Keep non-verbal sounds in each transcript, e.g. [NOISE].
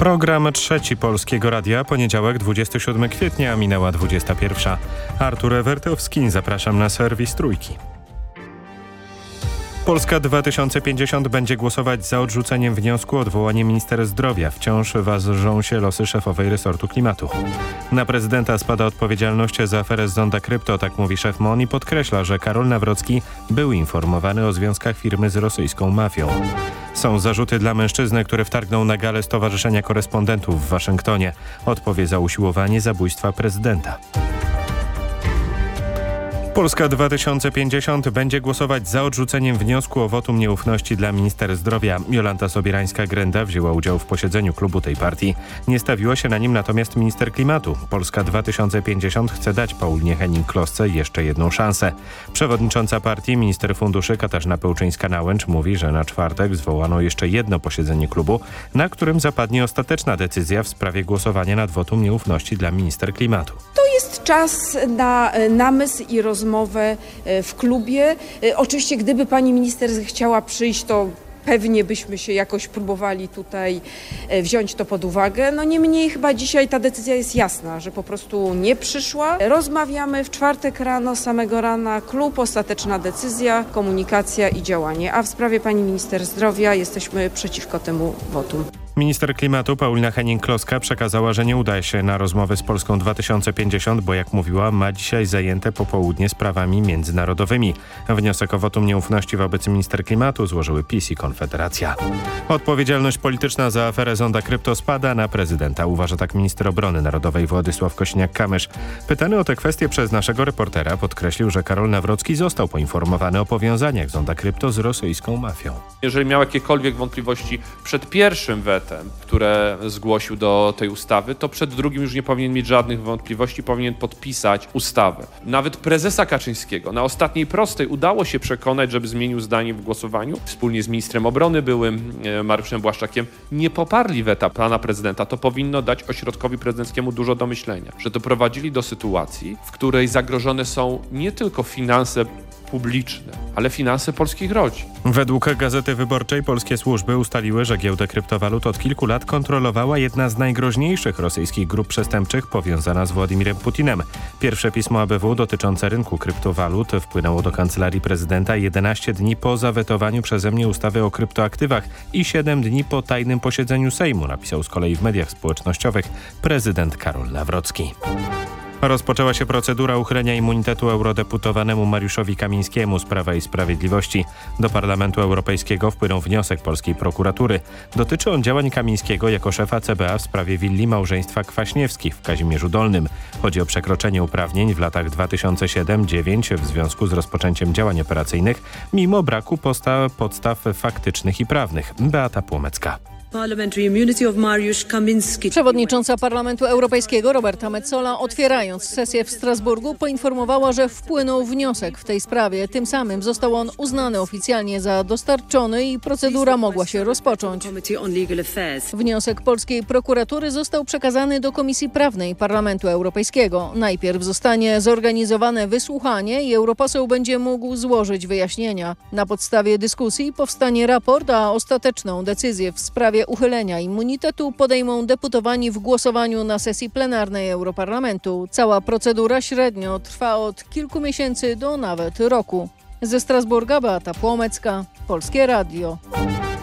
Program trzeci Polskiego Radia, poniedziałek 27 kwietnia, minęła 21. Artur Ewertowski, zapraszam na serwis Trójki. Polska 2050 będzie głosować za odrzuceniem wniosku o odwołanie minister zdrowia. Wciąż ważą się losy szefowej resortu klimatu. Na prezydenta spada odpowiedzialność za aferę z Zonda Krypto, tak mówi szef MON i podkreśla, że Karol Nawrocki był informowany o związkach firmy z rosyjską mafią. Są zarzuty dla mężczyzny, który wtargnął na galę Stowarzyszenia Korespondentów w Waszyngtonie. Odpowie za usiłowanie zabójstwa prezydenta. Polska 2050 będzie głosować za odrzuceniem wniosku o wotum nieufności dla minister zdrowia. Jolanta Sobierańska-Grenda wzięła udział w posiedzeniu klubu tej partii. Nie stawiła się na nim natomiast minister klimatu. Polska 2050 chce dać Paulinie Henning-Klosce jeszcze jedną szansę. Przewodnicząca partii, minister funduszy Katarzyna Pełczyńska-Nałęcz mówi, że na czwartek zwołano jeszcze jedno posiedzenie klubu, na którym zapadnie ostateczna decyzja w sprawie głosowania nad wotum nieufności dla minister klimatu. To jest czas na namysł i rozmowę rozmowę e, w klubie. E, oczywiście, gdyby pani minister chciała przyjść, to pewnie byśmy się jakoś próbowali tutaj e, wziąć to pod uwagę. No niemniej chyba dzisiaj ta decyzja jest jasna, że po prostu nie przyszła. Rozmawiamy w czwartek rano, samego rana, klub, ostateczna decyzja, komunikacja i działanie. A w sprawie pani minister zdrowia jesteśmy przeciwko temu wotum. Minister klimatu Paulina Henning-Kloska przekazała, że nie uda się na rozmowę z Polską 2050, bo jak mówiła, ma dzisiaj zajęte popołudnie sprawami międzynarodowymi. Wniosek o wotum nieufności wobec minister klimatu złożyły PiS i Konfederacja. Odpowiedzialność polityczna za aferę Zonda Krypto spada na prezydenta, uważa tak minister obrony narodowej Władysław Kośniak-Kamysz. Pytany o tę kwestię przez naszego reportera podkreślił, że Karol Nawrocki został poinformowany o powiązaniach Zonda Krypto z rosyjską mafią. Jeżeli miał jakiekolwiek wątpliwości przed pierwszym wetem, które zgłosił do tej ustawy, to przed drugim już nie powinien mieć żadnych wątpliwości, powinien podpisać ustawę. Nawet prezesa Kaczyńskiego na ostatniej prostej udało się przekonać, żeby zmienił zdanie w głosowaniu. Wspólnie z ministrem obrony byłym e, Mariuszem Błaszczakiem nie poparli weta pana prezydenta. To powinno dać ośrodkowi prezydenckiemu dużo do myślenia, że doprowadzili do sytuacji, w której zagrożone są nie tylko finanse publiczne, ale finanse polskich rodzin. Według Gazety Wyborczej polskie służby ustaliły, że giełdę kryptowalut od kilku lat kontrolowała jedna z najgroźniejszych rosyjskich grup przestępczych powiązana z Władimirem Putinem. Pierwsze pismo ABW dotyczące rynku kryptowalut wpłynęło do kancelarii prezydenta 11 dni po zawetowaniu przeze mnie ustawy o kryptoaktywach i 7 dni po tajnym posiedzeniu Sejmu, napisał z kolei w mediach społecznościowych prezydent Karol Nawrocki. Rozpoczęła się procedura uchylenia immunitetu eurodeputowanemu Mariuszowi Kamińskiemu z Prawa i Sprawiedliwości. Do Parlamentu Europejskiego wpłynął wniosek polskiej prokuratury. Dotyczy on działań Kamińskiego jako szefa CBA w sprawie willi małżeństwa Kwaśniewskich w Kazimierzu Dolnym. Chodzi o przekroczenie uprawnień w latach 2007-2009 w związku z rozpoczęciem działań operacyjnych, mimo braku podstaw faktycznych i prawnych. Beata Płomecka. Przewodnicząca Parlamentu Europejskiego Roberta Metzola otwierając sesję w Strasburgu poinformowała, że wpłynął wniosek w tej sprawie. Tym samym został on uznany oficjalnie za dostarczony i procedura mogła się rozpocząć. Wniosek polskiej prokuratury został przekazany do Komisji Prawnej Parlamentu Europejskiego. Najpierw zostanie zorganizowane wysłuchanie i europoseł będzie mógł złożyć wyjaśnienia. Na podstawie dyskusji powstanie raport, a ostateczną decyzję w sprawie sprawie uchylenia immunitetu podejmą deputowani w głosowaniu na sesji plenarnej Europarlamentu. Cała procedura średnio trwa od kilku miesięcy do nawet roku. Ze Strasburga Beata Płomecka, Polskie Radio.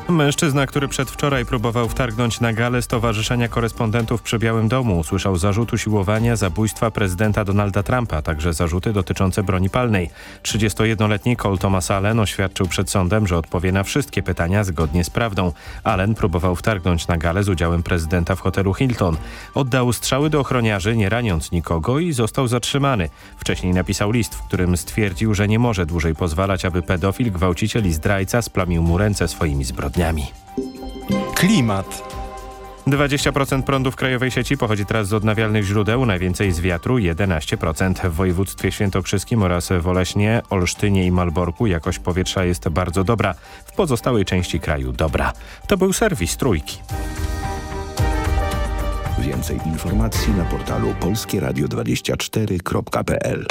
Mężczyzna, który przedwczoraj próbował wtargnąć na galę Stowarzyszenia Korespondentów przy Białym Domu usłyszał zarzut usiłowania zabójstwa prezydenta Donalda Trumpa, także zarzuty dotyczące broni palnej. 31-letni Cole Thomas Allen oświadczył przed sądem, że odpowie na wszystkie pytania zgodnie z prawdą. Allen próbował wtargnąć na galę z udziałem prezydenta w hotelu Hilton. Oddał strzały do ochroniarzy, nie raniąc nikogo i został zatrzymany. Wcześniej napisał list, w którym stwierdził, że nie może dłużej pozwalać, aby pedofil, gwałciciel i zdrajca splamił mu ręce swoimi zbrodniami dniami. Klimat. 20% prądu w krajowej sieci pochodzi teraz z odnawialnych źródeł, najwięcej z wiatru 11%. W województwie świętokrzyskim oraz w Oleśnie, Olsztynie i Malborku jakość powietrza jest bardzo dobra. W pozostałej części kraju dobra. To był serwis Trójki. Więcej informacji na portalu polskieradio24.pl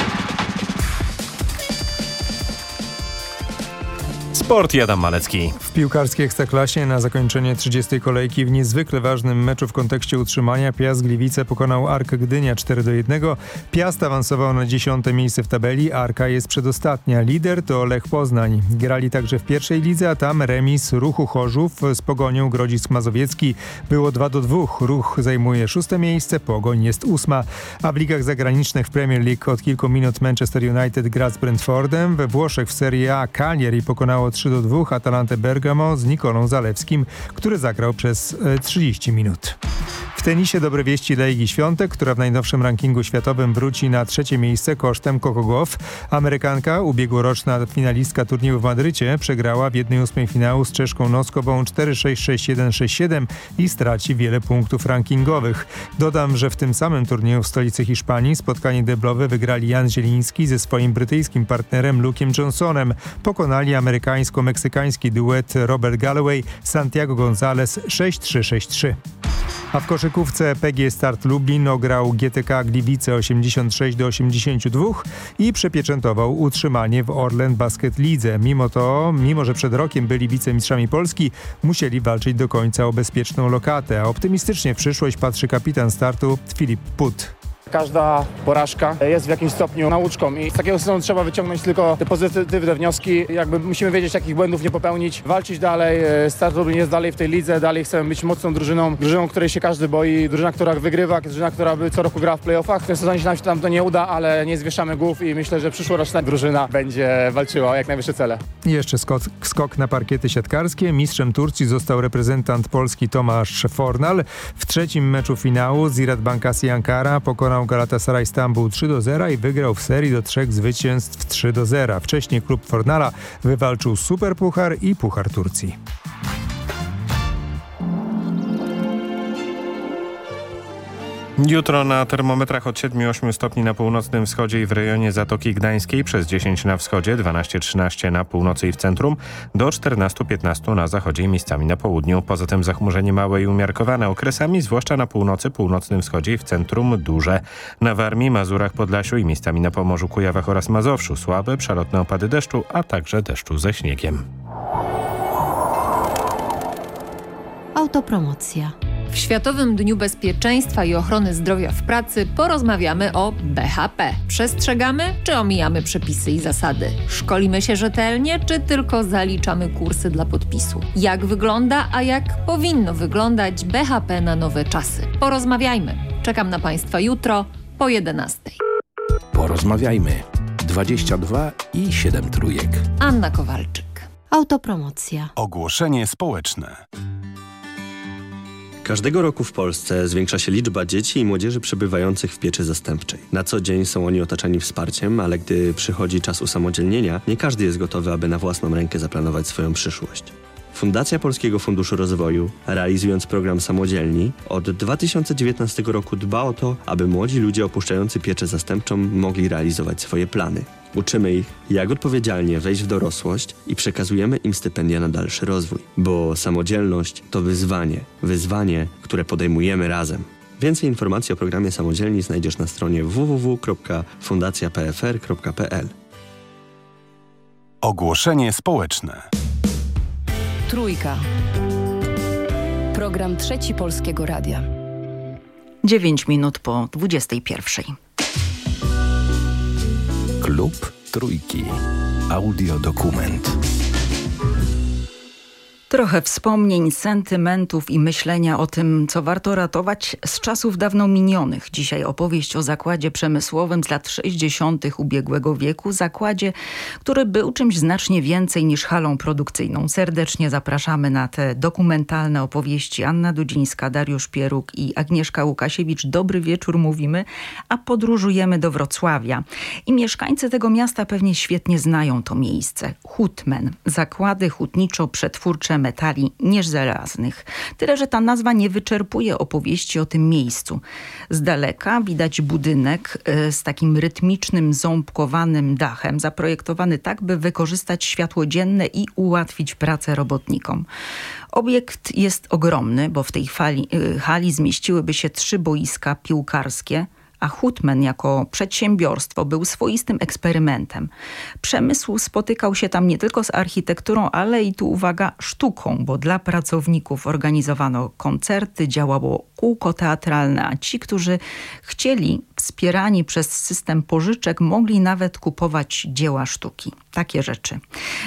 Sport Jadam Malecki. W piłkarskiej Ekstraklasie na zakończenie 30. kolejki w niezwykle ważnym meczu w kontekście utrzymania Piast Gliwice pokonał Arkę Gdynia 4 do 1. Piast awansował na 10 miejsce w tabeli, Arka jest przedostatnia. Lider to Lech Poznań. Grali także w pierwszej lidze, a tam remis Ruchu Chorzów z Pogonią Grodzisk Mazowiecki. Było 2 do 2. Ruch zajmuje szóste miejsce, Pogoń jest ósma. A w ligach zagranicznych w Premier League od kilku minut Manchester United gra z Brentfordem. We Włoszech w Serie A Cagliari pokonało 3 do 2 Atalantę Bergamo z Nikolą Zalewskim, który zagrał przez 30 minut. Tenisie dobre wieści dla Świątek, która w najnowszym rankingu światowym wróci na trzecie miejsce kosztem Coco Gauff. Amerykanka, ubiegłoroczna finalistka turnieju w Madrycie, przegrała w jednej ósmej finału z Czeszką Noskową 4-6-6-1-6-7 i straci wiele punktów rankingowych. Dodam, że w tym samym turnieju w stolicy Hiszpanii spotkanie deblowe wygrali Jan Zieliński ze swoim brytyjskim partnerem Luke'em Johnsonem. Pokonali amerykańsko-meksykański duet Robert Galloway, Santiago Gonzalez 6-3-6-3. A w koszykówce PG Start Lublin ograł GTK Gliwice 86 do 82 i przepieczętował utrzymanie w Orlen Basket Lidze. Mimo to, mimo że przed rokiem byli wicemistrzami Polski, musieli walczyć do końca o bezpieczną lokatę. A optymistycznie w przyszłość patrzy kapitan startu Filip Put. Każda porażka jest w jakimś stopniu nauczką i z takiego sezonu trzeba wyciągnąć tylko te pozytywne wnioski. Jakby musimy wiedzieć, jakich błędów nie popełnić, walczyć dalej. Start Lublin jest dalej w tej lidze, dalej chcemy być mocną drużyną, drużyną, której się każdy boi, drużyna, która wygrywa, drużyna, która co roku grała w playoffach. W tym sezonie się nam, się nam to nie uda, ale nie zwieszamy głów i myślę, że przyszłoroczna drużyna będzie walczyła o jak najwyższe cele. Jeszcze skok, skok na parkiety siatkarskie. Mistrzem Turcji został reprezentant Polski Tomasz Fornal. W trzecim meczu finału Ziraat Bankasi Ankara pokonał Galatasaray Stambuł 3 do 0 i wygrał w serii do trzech zwycięstw 3 do 0. Wcześniej klub Fornala wywalczył Superpuchar i Puchar Turcji. Jutro na termometrach od 7-8 stopni na północnym wschodzie i w rejonie Zatoki Gdańskiej, przez 10 na wschodzie, 12-13 na północy i w centrum, do 14-15 na zachodzie i miejscami na południu. Poza tym zachmurzenie małe i umiarkowane okresami, zwłaszcza na północy, północnym wschodzie i w centrum duże. Na Warmii, Mazurach, Podlasiu i miejscami na Pomorzu, Kujawach oraz Mazowszu słabe, przelotne opady deszczu, a także deszczu ze śniegiem. Autopromocja. W Światowym Dniu Bezpieczeństwa i Ochrony Zdrowia w Pracy porozmawiamy o BHP. Przestrzegamy czy omijamy przepisy i zasady? Szkolimy się rzetelnie czy tylko zaliczamy kursy dla podpisu? Jak wygląda, a jak powinno wyglądać BHP na nowe czasy? Porozmawiajmy. Czekam na Państwa jutro po 11. Porozmawiajmy. 22 i 7 trójek. Anna Kowalczyk. Autopromocja. Ogłoszenie społeczne. Każdego roku w Polsce zwiększa się liczba dzieci i młodzieży przebywających w pieczy zastępczej. Na co dzień są oni otaczani wsparciem, ale gdy przychodzi czas usamodzielnienia, nie każdy jest gotowy, aby na własną rękę zaplanować swoją przyszłość. Fundacja Polskiego Funduszu Rozwoju, realizując program Samodzielni, od 2019 roku dba o to, aby młodzi ludzie opuszczający pieczę zastępczą mogli realizować swoje plany. Uczymy ich, jak odpowiedzialnie wejść w dorosłość i przekazujemy im stypendia na dalszy rozwój, bo samodzielność to wyzwanie, wyzwanie, które podejmujemy razem. Więcej informacji o programie Samodzielni znajdziesz na stronie www.fundacjapfr.pl. Ogłoszenie społeczne. Trójka. Program Trzeci Polskiego Radia. 9 minut po 21. Klub Trójki. Audiodokument. Trochę wspomnień, sentymentów i myślenia o tym, co warto ratować z czasów dawno minionych. Dzisiaj opowieść o zakładzie przemysłowym z lat 60. ubiegłego wieku. Zakładzie, który był czymś znacznie więcej niż halą produkcyjną. Serdecznie zapraszamy na te dokumentalne opowieści. Anna Dudzińska, Dariusz Pieruk i Agnieszka Łukasiewicz. Dobry wieczór mówimy, a podróżujemy do Wrocławia. I mieszkańcy tego miasta pewnie świetnie znają to miejsce. Hutmen. Zakłady hutniczo-przetwórcze metali nieżelaznych. Tyle, że ta nazwa nie wyczerpuje opowieści o tym miejscu. Z daleka widać budynek y, z takim rytmicznym, ząbkowanym dachem, zaprojektowany tak, by wykorzystać światło dzienne i ułatwić pracę robotnikom. Obiekt jest ogromny, bo w tej fali, y, hali zmieściłyby się trzy boiska piłkarskie, a Hutmen jako przedsiębiorstwo był swoistym eksperymentem. Przemysł spotykał się tam nie tylko z architekturą, ale i tu uwaga, sztuką, bo dla pracowników organizowano koncerty, działało kółko teatralne, a ci, którzy chcieli, wspierani przez system pożyczek, mogli nawet kupować dzieła sztuki. Takie rzeczy.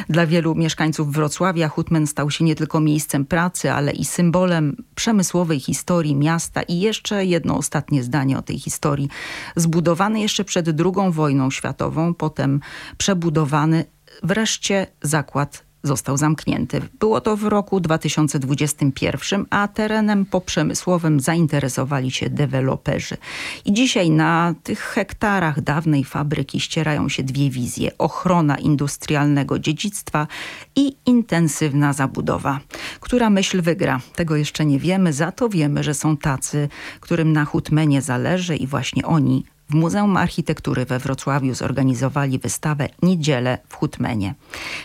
Dla wielu mieszkańców Wrocławia Hutmen stał się nie tylko miejscem pracy, ale i symbolem przemysłowej historii miasta i jeszcze jedno ostatnie zdanie o tej historii. Zbudowany jeszcze przed II wojną światową, potem przebudowany wreszcie zakład został zamknięty. Było to w roku 2021, a terenem poprzemysłowym zainteresowali się deweloperzy. I dzisiaj na tych hektarach dawnej fabryki ścierają się dwie wizje. Ochrona industrialnego dziedzictwa i intensywna zabudowa. Która myśl wygra? Tego jeszcze nie wiemy, za to wiemy, że są tacy, którym na Hutmenie zależy i właśnie oni w Muzeum Architektury we Wrocławiu zorganizowali wystawę Niedzielę w Hutmenie.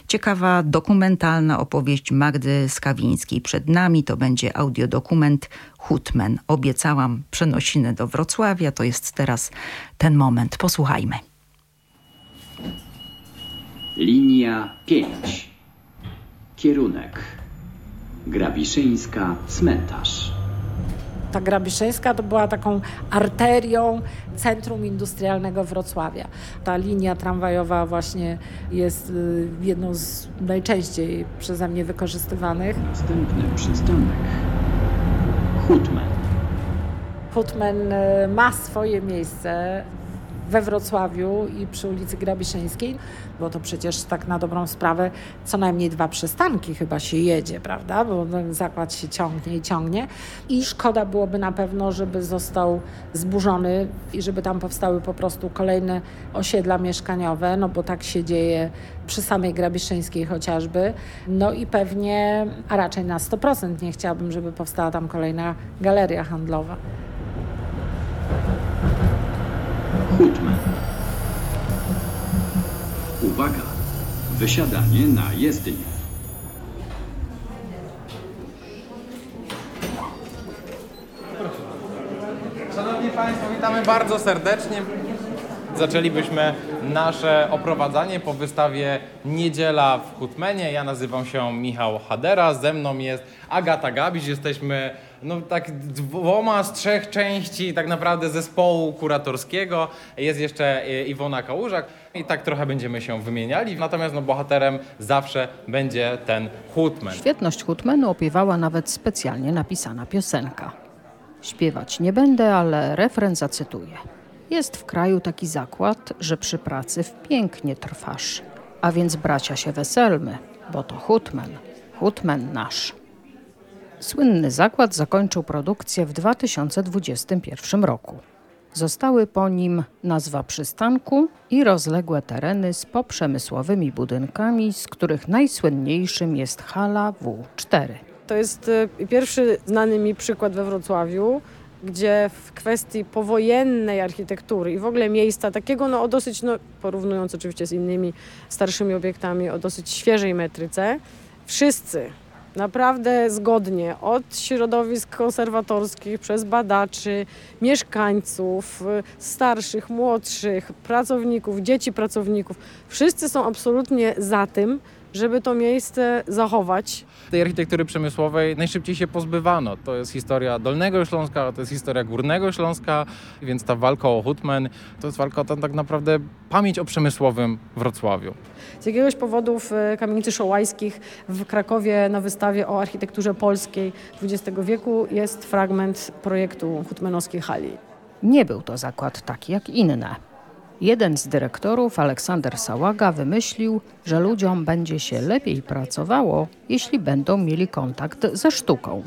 Ciekawa dokumentalna opowieść Magdy Skawińskiej. Przed nami to będzie audiodokument Hutmen. Obiecałam przenosiny do Wrocławia. To jest teraz ten moment. Posłuchajmy. Linia 5. Kierunek. Grabiszyńska, cmentarz. Ta Grabiszyńska to była taką arterią centrum industrialnego Wrocławia. Ta linia tramwajowa właśnie jest y, jedną z najczęściej przeze mnie wykorzystywanych. Następny przystanek. Hutmen. Hutmen y, ma swoje miejsce we Wrocławiu i przy ulicy Grabiszyńskiej, bo to przecież tak na dobrą sprawę co najmniej dwa przystanki chyba się jedzie, prawda? Bo zakład się ciągnie i ciągnie. I szkoda byłoby na pewno, żeby został zburzony i żeby tam powstały po prostu kolejne osiedla mieszkaniowe, no bo tak się dzieje przy samej Grabiszyńskiej chociażby. No i pewnie, a raczej na 100% nie chciałabym, żeby powstała tam kolejna galeria handlowa. Hutman. Uwaga! Wysiadanie na jezdnię. Szanowni Państwo, witamy bardzo serdecznie. Zaczęlibyśmy nasze oprowadzanie po wystawie Niedziela w Hutmenie. Ja nazywam się Michał Hadera, ze mną jest Agata Gabiś. Jesteśmy no, tak dwoma z trzech części tak naprawdę zespołu kuratorskiego. Jest jeszcze Iwona Kałużak i tak trochę będziemy się wymieniali. Natomiast no, bohaterem zawsze będzie ten Hutmen. Świetność Hutmenu opiewała nawet specjalnie napisana piosenka. Śpiewać nie będę, ale refren zacytuję. Jest w kraju taki zakład, że przy pracy w pięknie trwasz. A więc bracia się weselmy, bo to Hutmen, Hutmen nasz. Słynny zakład zakończył produkcję w 2021 roku. Zostały po nim nazwa przystanku i rozległe tereny z poprzemysłowymi budynkami, z których najsłynniejszym jest hala W4. To jest e, pierwszy znany mi przykład we Wrocławiu, gdzie w kwestii powojennej architektury i w ogóle miejsca takiego, no o dosyć, no, porównując oczywiście z innymi starszymi obiektami, o dosyć świeżej metryce, wszyscy naprawdę zgodnie od środowisk konserwatorskich, przez badaczy, mieszkańców, starszych, młodszych, pracowników, dzieci pracowników. Wszyscy są absolutnie za tym, żeby to miejsce zachować. Tej architektury przemysłowej najszybciej się pozbywano. To jest historia Dolnego Śląska, to jest historia Górnego Śląska, więc ta walka o Hutmen to jest walka o tak naprawdę pamięć o przemysłowym Wrocławiu. Z jakiegoś powodu w kamienicy Szołajskich w Krakowie na wystawie o architekturze polskiej XX wieku jest fragment projektu hutmenowskiej hali. Nie był to zakład taki jak inne. Jeden z dyrektorów, Aleksander Sałaga, wymyślił, że ludziom będzie się lepiej pracowało, jeśli będą mieli kontakt ze sztuką.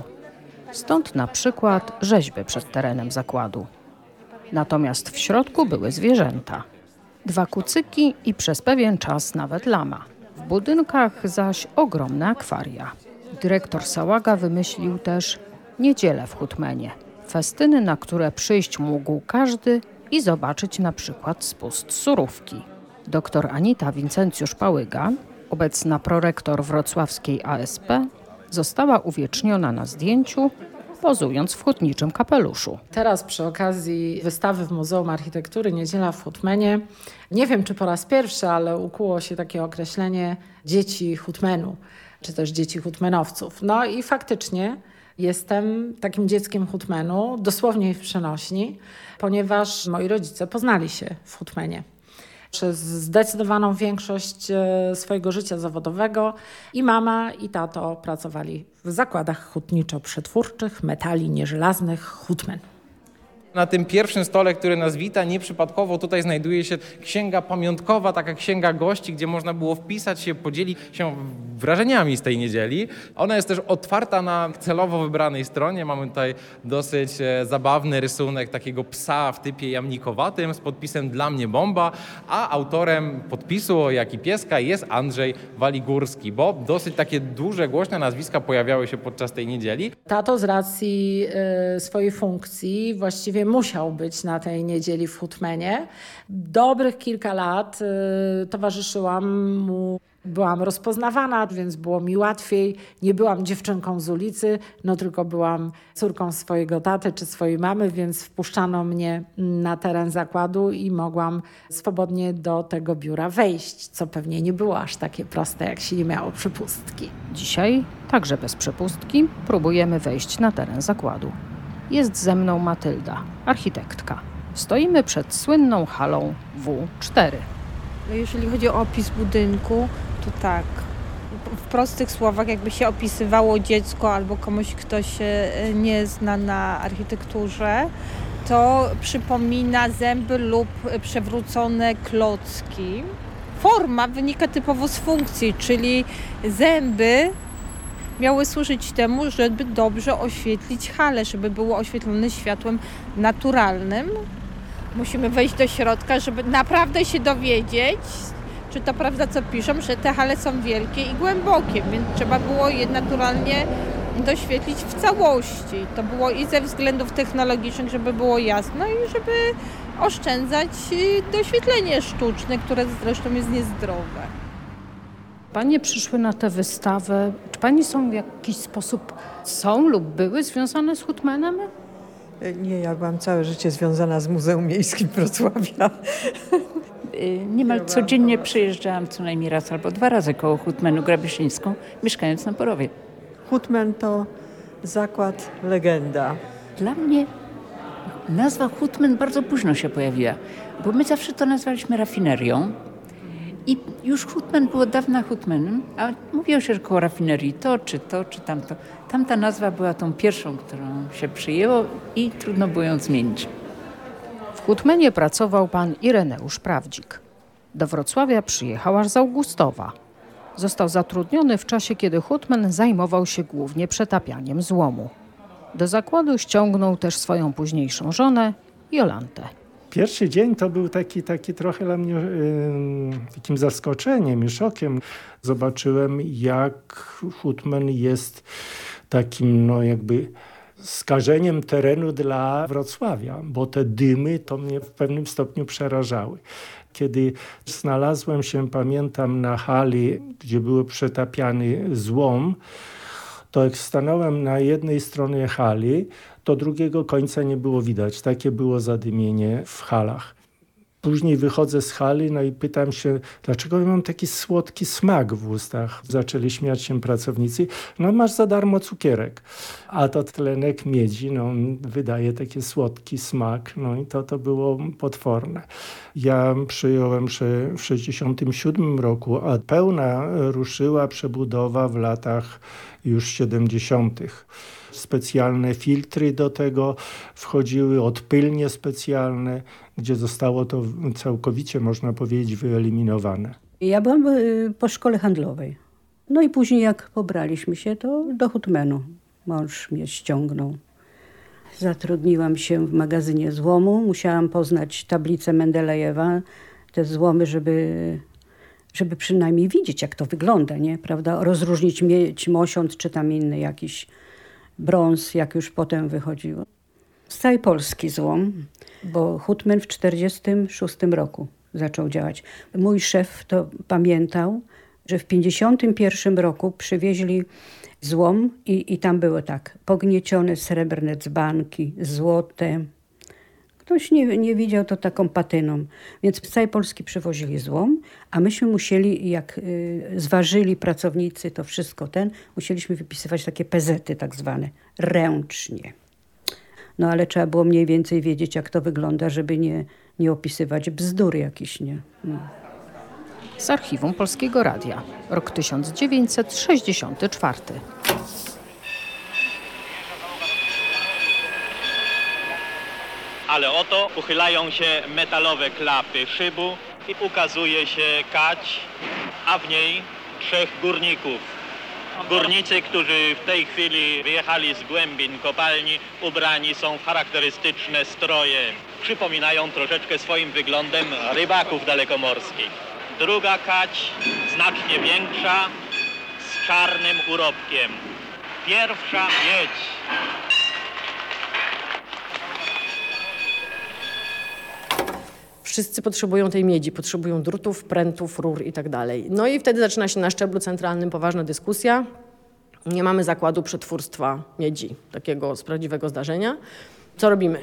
Stąd na przykład rzeźby przed terenem zakładu. Natomiast w środku były zwierzęta. Dwa kucyki i przez pewien czas nawet lama. W budynkach zaś ogromne akwaria. Dyrektor Sałaga wymyślił też niedzielę w Hutmenie. Festyny, na które przyjść mógł każdy i zobaczyć na przykład spust surówki. Doktor Anita Wincencjusz-Pałyga, obecna prorektor wrocławskiej ASP, została uwieczniona na zdjęciu pozując w hutniczym kapeluszu. Teraz przy okazji wystawy w Muzeum Architektury Niedziela w Hutmenie, nie wiem czy po raz pierwszy, ale ukuło się takie określenie dzieci hutmenu, czy też dzieci hutmenowców. No i faktycznie jestem takim dzieckiem hutmenu, dosłownie w przenośni, ponieważ moi rodzice poznali się w hutmenie przez zdecydowaną większość e, swojego życia zawodowego i mama i tato pracowali w zakładach hutniczo-przetwórczych, metali nieżelaznych Hutmen. Na tym pierwszym stole, który nas wita, nieprzypadkowo tutaj znajduje się księga pamiątkowa, taka księga gości, gdzie można było wpisać się, podzielić się wrażeniami z tej niedzieli. Ona jest też otwarta na celowo wybranej stronie. Mamy tutaj dosyć e, zabawny rysunek takiego psa w typie jamnikowatym z podpisem dla mnie bomba, a autorem podpisu, jak i pieska jest Andrzej Waligórski, bo dosyć takie duże, głośne nazwiska pojawiały się podczas tej niedzieli. Tato z racji y, swojej funkcji właściwie musiał być na tej niedzieli w Hutmenie. Dobrych kilka lat y, towarzyszyłam mu byłam rozpoznawana, więc było mi łatwiej. Nie byłam dziewczynką z ulicy, no tylko byłam córką swojego taty czy swojej mamy, więc wpuszczano mnie na teren zakładu i mogłam swobodnie do tego biura wejść, co pewnie nie było aż takie proste, jak się nie miało przepustki. Dzisiaj, także bez przepustki, próbujemy wejść na teren zakładu. Jest ze mną Matylda, architektka. Stoimy przed słynną halą W4. Jeżeli chodzi o opis budynku, to tak. W prostych słowach, jakby się opisywało dziecko albo komuś, kto się nie zna na architekturze, to przypomina zęby lub przewrócone klocki. Forma wynika typowo z funkcji, czyli zęby miały służyć temu, żeby dobrze oświetlić halę, żeby było oświetlone światłem naturalnym. Musimy wejść do środka, żeby naprawdę się dowiedzieć, czy to prawda, co piszą, że te hale są wielkie i głębokie, więc trzeba było je naturalnie doświetlić w całości. To było i ze względów technologicznych, żeby było jasno i żeby oszczędzać doświetlenie sztuczne, które zresztą jest niezdrowe. Panie przyszły na tę wystawę. Czy pani są w jakiś sposób, są lub były związane z Hutmanem? Nie, ja byłam całe życie związana z Muzeum Miejskim Wrocławia. Niemal codziennie przyjeżdżałam co najmniej raz albo dwa razy koło Hutmenu Grabyszyńską, mieszkając na Porowie. Hutmen to zakład legenda. Dla mnie nazwa Hutmen bardzo późno się pojawiła, bo my zawsze to nazwaliśmy rafinerią. I już Hutman było dawna Hutmanem, a mówiło się, koło rafinerii to, czy to, czy tamto. Tamta nazwa była tą pierwszą, którą się przyjęło i trudno było ją zmienić. W Hutmenie pracował pan Ireneusz Prawdzik. Do Wrocławia przyjechał aż z Augustowa. Został zatrudniony w czasie, kiedy Hutman zajmował się głównie przetapianiem złomu. Do zakładu ściągnął też swoją późniejszą żonę, Jolantę. Pierwszy dzień to był taki, taki trochę dla mnie takim zaskoczeniem i szokiem. Zobaczyłem, jak Hutman jest takim, no jakby skażeniem terenu dla Wrocławia, bo te dymy to mnie w pewnym stopniu przerażały. Kiedy znalazłem się, pamiętam, na hali, gdzie był przetapiany złom, to jak stanąłem na jednej stronie hali, to drugiego końca nie było widać. Takie było zadymienie w halach. Później wychodzę z hali no i pytam się, dlaczego mam taki słodki smak w ustach. Zaczęli śmiać się pracownicy. No masz za darmo cukierek. A to tlenek miedzi, no wydaje taki słodki smak. No i to, to było potworne. Ja przyjąłem się w 67 roku, a pełna ruszyła przebudowa w latach już 70 specjalne filtry do tego wchodziły, odpylnie specjalne, gdzie zostało to całkowicie, można powiedzieć, wyeliminowane. Ja byłam po szkole handlowej. No i później jak pobraliśmy się, to do Hutmenu. Mąż mnie ściągnął. Zatrudniłam się w magazynie złomu. Musiałam poznać tablicę Mendelejewa, te złomy, żeby, żeby przynajmniej widzieć, jak to wygląda, nie? Prawda? Rozróżnić miedź, mosiąc, czy tam inny jakiś brąz, jak już potem wychodziło. Z całej Polski złom, bo Hutman w 1946 roku zaczął działać. Mój szef to pamiętał, że w 1951 roku przywieźli złom i, i tam było tak, pogniecione srebrne dzbanki, złote. Ktoś nie, nie widział to taką patyną. Więc z całej Polski przywozili złom, a myśmy musieli, jak y, zważyli pracownicy to wszystko ten, musieliśmy wypisywać takie pezety tak zwane, ręcznie. No ale trzeba było mniej więcej wiedzieć, jak to wygląda, żeby nie, nie opisywać bzdur jakichś, nie? No. Z archiwum Polskiego Radia. Rok 1964. Ale oto uchylają się metalowe klapy szybu i ukazuje się kać, a w niej trzech górników. Górnicy, którzy w tej chwili wyjechali z głębin kopalni, ubrani są w charakterystyczne stroje. Przypominają troszeczkę swoim wyglądem rybaków dalekomorskich. Druga kać, znacznie większa, z czarnym urobkiem. Pierwsza miedź. Wszyscy potrzebują tej miedzi, potrzebują drutów, prętów, rur i tak dalej. No i wtedy zaczyna się na szczeblu centralnym poważna dyskusja. Nie mamy zakładu przetwórstwa miedzi, takiego z prawdziwego zdarzenia. Co robimy?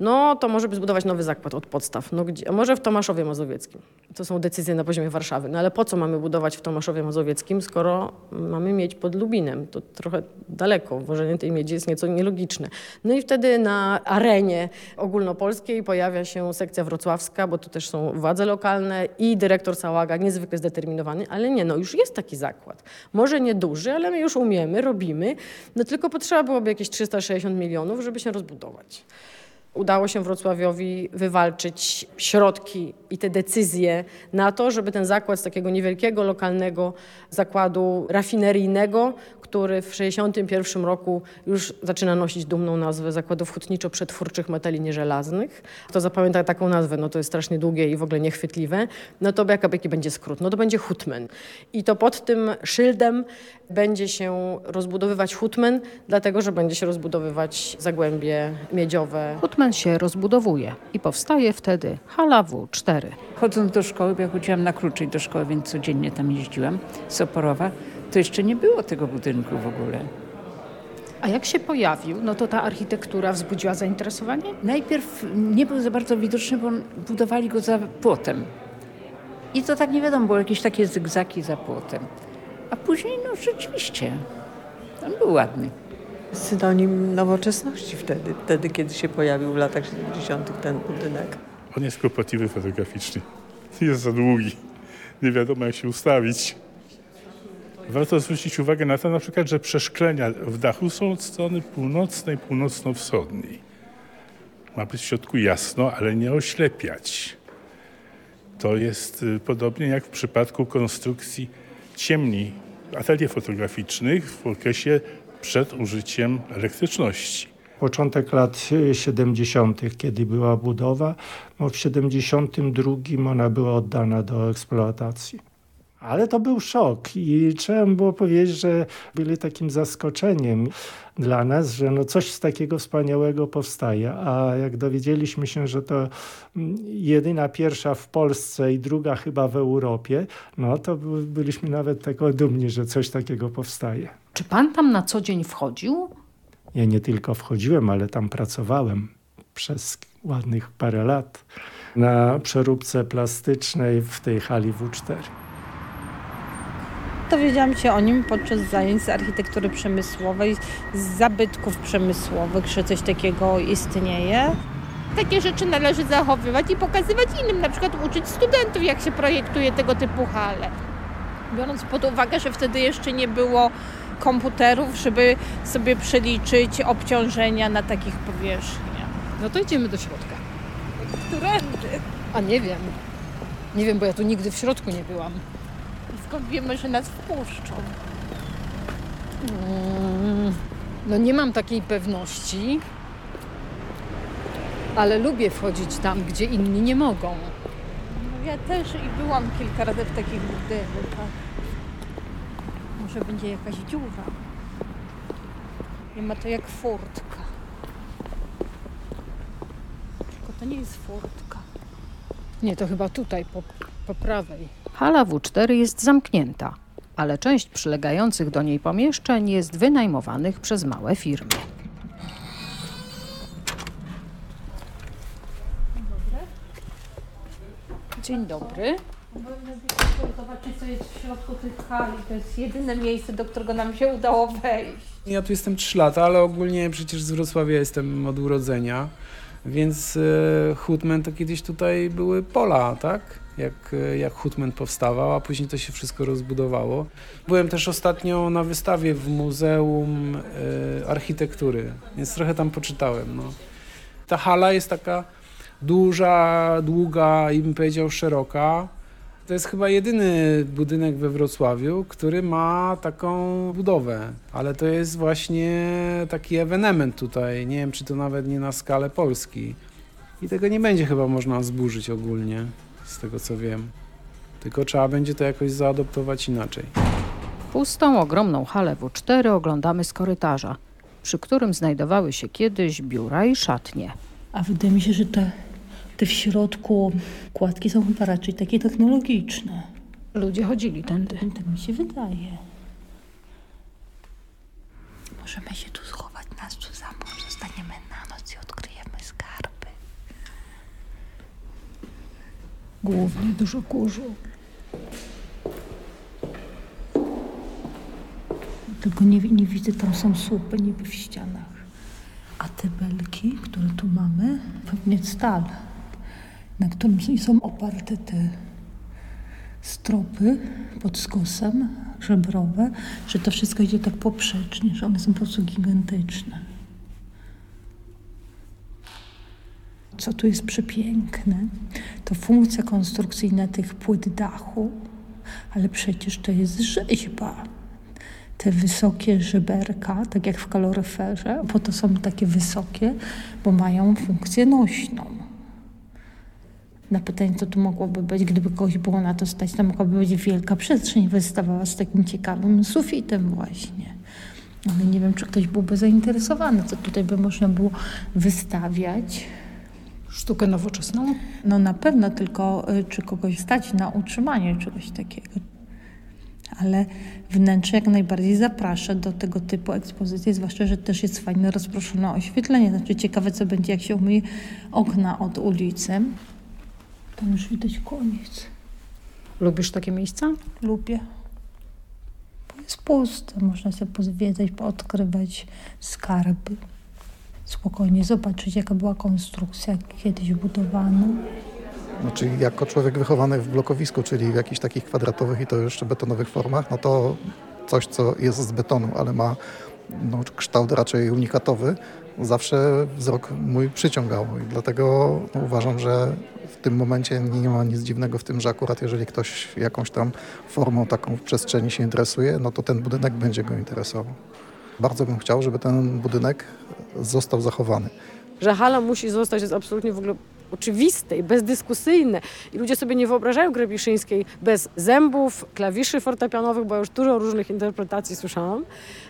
No to może by zbudować nowy zakład od podstaw. No gdzie? Może w Tomaszowie Mazowieckim. To są decyzje na poziomie Warszawy. No ale po co mamy budować w Tomaszowie Mazowieckim, skoro mamy mieć pod Lubinem? To trochę daleko. Włożenie tej miedzi jest nieco nielogiczne. No i wtedy na arenie ogólnopolskiej pojawia się sekcja wrocławska, bo tu też są władze lokalne i dyrektor Sałaga, niezwykle zdeterminowany, ale nie, no już jest taki zakład. Może nieduży, ale my już umiemy, robimy. No tylko potrzeba byłoby jakieś 360 milionów, żeby się rozbudować udało się Wrocławiowi wywalczyć środki i te decyzje na to, żeby ten zakład z takiego niewielkiego, lokalnego zakładu rafineryjnego, który w 1961 roku już zaczyna nosić dumną nazwę Zakładów Hutniczo-Przetwórczych Metali Nieżelaznych. Kto zapamięta taką nazwę, no to jest strasznie długie i w ogóle niechwytliwe, no to jaki będzie skrót? No to będzie Hutmen. I to pod tym szyldem będzie się rozbudowywać Hutmen, dlatego że będzie się rozbudowywać Zagłębie Miedziowe. Hutmen się rozbudowuje i powstaje wtedy hala W4. Chodząc do szkoły, bo ja chodziłam na krócej do szkoły, więc codziennie tam jeździłam, z Oporowa, to jeszcze nie było tego budynku w ogóle. A jak się pojawił, no to ta architektura wzbudziła zainteresowanie? Najpierw nie był za bardzo widoczny, bo budowali go za płotem. I to tak nie wiadomo, było jakieś takie zygzaki za płotem. A później, no rzeczywiście, on był ładny. Synonim nowoczesności wtedy, wtedy kiedy się pojawił w latach 70. ten budynek. On jest kłopotliwy fotograficznie. Jest za długi. Nie wiadomo jak się ustawić. Warto zwrócić uwagę na to na przykład, że przeszklenia w dachu są od strony północnej, północno-wschodniej. Ma być w środku jasno, ale nie oślepiać. To jest y, podobnie jak w przypadku konstrukcji ciemni atelier fotograficznych w okresie przed użyciem elektryczności. Początek lat 70., kiedy była budowa, bo w 72 ona była oddana do eksploatacji. Ale to był szok i trzeba było powiedzieć, że byli takim zaskoczeniem dla nas, że no coś z takiego wspaniałego powstaje. A jak dowiedzieliśmy się, że to jedyna pierwsza w Polsce i druga chyba w Europie, no to byliśmy nawet tego dumni, że coś takiego powstaje. Czy pan tam na co dzień wchodził? Ja nie tylko wchodziłem, ale tam pracowałem przez ładnych parę lat na przeróbce plastycznej w tej hali W4. Dowiedziałam się o nim podczas zajęć z architektury przemysłowej, z zabytków przemysłowych, że coś takiego istnieje. Takie rzeczy należy zachowywać i pokazywać innym, na przykład uczyć studentów, jak się projektuje tego typu hale. Biorąc pod uwagę, że wtedy jeszcze nie było komputerów, żeby sobie przeliczyć obciążenia na takich powierzchniach. No to idziemy do środka. Którędy? A nie wiem. Nie wiem, bo ja tu nigdy w środku nie byłam. Skąd wiemy, że nas wpuszczą? Mm, no nie mam takiej pewności, ale lubię wchodzić tam, gdzie inni nie mogą. No ja też i byłam kilka razy w takich budynkach. Może będzie jakaś dziura. Nie ma to jak furtka. Tylko to nie jest furtka. Nie, to chyba tutaj, po, po prawej. Hala W4 jest zamknięta. ale część przylegających do niej pomieszczeń jest wynajmowanych przez małe firmy. Dzień dobry. Zobaczyć, co jest w środku tych hali. To jest jedyne miejsce, do którego nam się udało wejść. Ja tu jestem 3 lata, ale ogólnie przecież z Wrocławia jestem od urodzenia, więc e, Hutmen to kiedyś tutaj były pola, tak? Jak, e, jak Hutmen powstawał, a później to się wszystko rozbudowało. Byłem też ostatnio na wystawie w Muzeum e, Architektury, więc trochę tam poczytałem. No. Ta hala jest taka duża, długa i bym powiedział szeroka. To jest chyba jedyny budynek we Wrocławiu, który ma taką budowę, ale to jest właśnie taki ewenement tutaj. Nie wiem, czy to nawet nie na skalę Polski. I tego nie będzie chyba można zburzyć ogólnie, z tego co wiem. Tylko trzeba będzie to jakoś zaadoptować inaczej. Pustą, ogromną halę W4 oglądamy z korytarza, przy którym znajdowały się kiedyś biura i szatnie. A wydaje mi się, że te, te w środku kładki są chyba raczej takie technologiczne. Ludzie chodzili tędy. Tak mi się wydaje. Możemy się tu schować, nas tu zamknąć, zostaniemy na noc i odkryjemy skarby. Głównie dużo kurzu. Tylko nie, nie widzę, tam są słupy niby w ścianach. A te belki, które tu mamy, pewnie stal, na którym są oparte te stropy pod skosem żebrowe, że to wszystko idzie tak poprzecznie, że one są po prostu gigantyczne. Co tu jest przepiękne, to funkcja konstrukcyjna tych płyt dachu, ale przecież to jest rzeźba te wysokie żeberka, tak jak w kaloryferze, bo to są takie wysokie, bo mają funkcję nośną. Na pytanie, co tu mogłoby być, gdyby kogoś było na to stać, to mogłaby być wielka przestrzeń wystawała z takim ciekawym sufitem właśnie. Ale nie wiem, czy ktoś byłby zainteresowany, co tutaj by można było wystawiać. Sztukę nowoczesną? No na pewno, tylko y, czy kogoś stać na utrzymanie czegoś takiego ale wnętrze jak najbardziej zaprasza do tego typu ekspozycji, zwłaszcza, że też jest fajne rozproszone oświetlenie. Znaczy ciekawe, co będzie, jak się umyje okna od ulicy. Tam już widać koniec. Lubisz takie miejsca? Lubię. Bo jest puste, można sobie pozwiedzać, poodkrywać skarby. Spokojnie zobaczyć, jaka była konstrukcja, jak kiedyś budowano. Znaczy, jako człowiek wychowany w blokowisku, czyli w jakichś takich kwadratowych i to jeszcze betonowych formach, no to coś, co jest z betonu, ale ma no, kształt raczej unikatowy, zawsze wzrok mój przyciągał. I dlatego no, uważam, że tym momencie nie ma nic dziwnego w tym, że akurat jeżeli ktoś jakąś tam formą taką w przestrzeni się interesuje, no to ten budynek będzie go interesował. Bardzo bym chciał, żeby ten budynek został zachowany. Że hala musi zostać, jest absolutnie w ogóle oczywiste i bezdyskusyjne. I ludzie sobie nie wyobrażają Grabiszyńskiej bez zębów, klawiszy fortepianowych, bo już dużo różnych interpretacji słyszałam.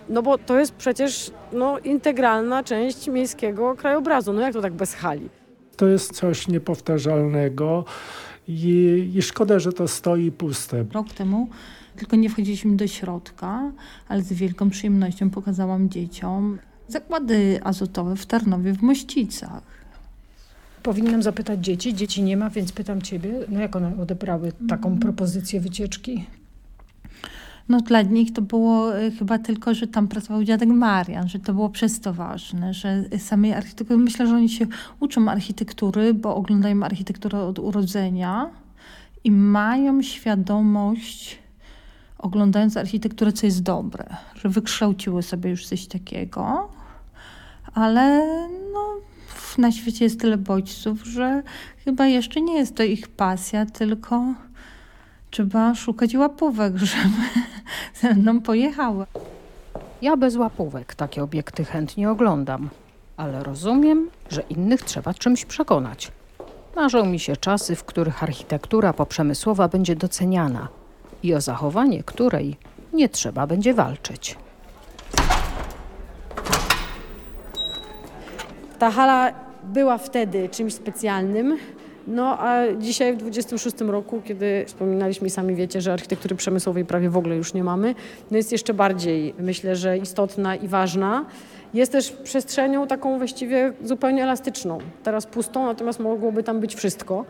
No bo to jest przecież no, integralna część miejskiego krajobrazu. No jak to tak bez hali? To jest coś niepowtarzalnego i, i szkoda, że to stoi puste. Rok temu tylko nie wchodziliśmy do środka, ale z wielką przyjemnością pokazałam dzieciom zakłady azotowe w Tarnowie w Mościcach. Powinnam zapytać dzieci. Dzieci nie ma, więc pytam ciebie. No jak one odebrały taką propozycję wycieczki? No dla nich to było y, chyba tylko, że tam pracował dziadek Marian, że to było przez to ważne, że samej architektury, myślę, że oni się uczą architektury, bo oglądają architekturę od urodzenia i mają świadomość, oglądając architekturę, co jest dobre, że wykształciły sobie już coś takiego, ale no, na świecie jest tyle bodźców, że chyba jeszcze nie jest to ich pasja, tylko trzeba szukać łapówek, żeby [LAUGHS] ze mną pojechały. Ja bez łapówek takie obiekty chętnie oglądam, ale rozumiem, że innych trzeba czymś przekonać. Marzą mi się czasy, w których architektura poprzemysłowa będzie doceniana i o zachowanie której nie trzeba będzie walczyć. Ta hala była wtedy czymś specjalnym, No a dzisiaj w 26 roku, kiedy wspominaliśmy i sami wiecie, że architektury przemysłowej prawie w ogóle już nie mamy, no jest jeszcze bardziej myślę, że istotna i ważna. Jest też przestrzenią taką właściwie zupełnie elastyczną. Teraz pustą, natomiast mogłoby tam być wszystko.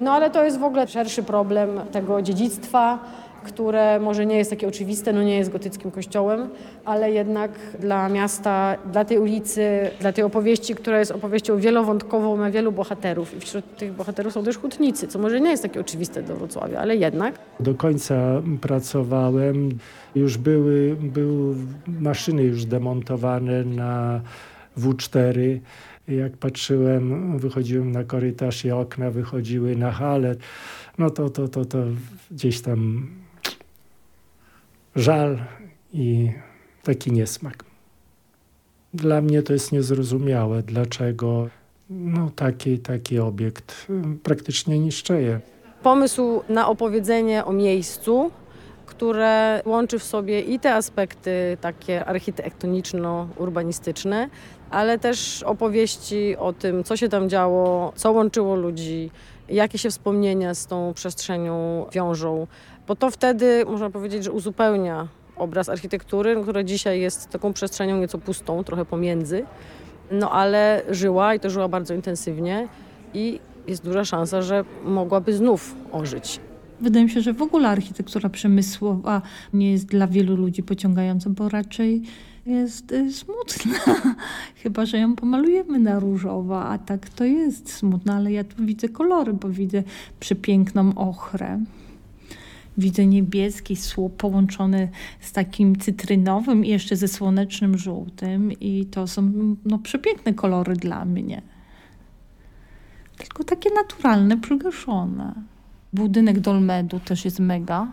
No ale to jest w ogóle szerszy problem tego dziedzictwa, które może nie jest takie oczywiste, no nie jest gotyckim kościołem, ale jednak dla miasta, dla tej ulicy, dla tej opowieści, która jest opowieścią wielowątkową, ma wielu bohaterów i wśród tych bohaterów są też hutnicy, co może nie jest takie oczywiste do Wrocławia, ale jednak. Do końca pracowałem, już były, były maszyny już demontowane na W4. Jak patrzyłem, wychodziłem na korytarz i okna wychodziły na halę, no to, to, to, to gdzieś tam żal i taki niesmak. Dla mnie to jest niezrozumiałe, dlaczego no, taki, taki obiekt praktycznie niszczeje. Pomysł na opowiedzenie o miejscu, które łączy w sobie i te aspekty takie architektoniczno-urbanistyczne, ale też opowieści o tym, co się tam działo, co łączyło ludzi, jakie się wspomnienia z tą przestrzenią wiążą, bo to wtedy można powiedzieć, że uzupełnia obraz architektury, która dzisiaj jest taką przestrzenią nieco pustą, trochę pomiędzy, no ale żyła i to żyła bardzo intensywnie i jest duża szansa, że mogłaby znów ożyć. Wydaje mi się, że w ogóle architektura przemysłowa nie jest dla wielu ludzi pociągająca, bo raczej jest y, smutna. [LAUGHS] Chyba, że ją pomalujemy na różowo, a tak to jest smutna, ale ja tu widzę kolory, bo widzę przepiękną ochrę. Widzę niebieski słup połączony z takim cytrynowym i jeszcze ze słonecznym żółtym i to są no, przepiękne kolory dla mnie. Tylko takie naturalne, przygaszone. Budynek Dolmedu też jest mega.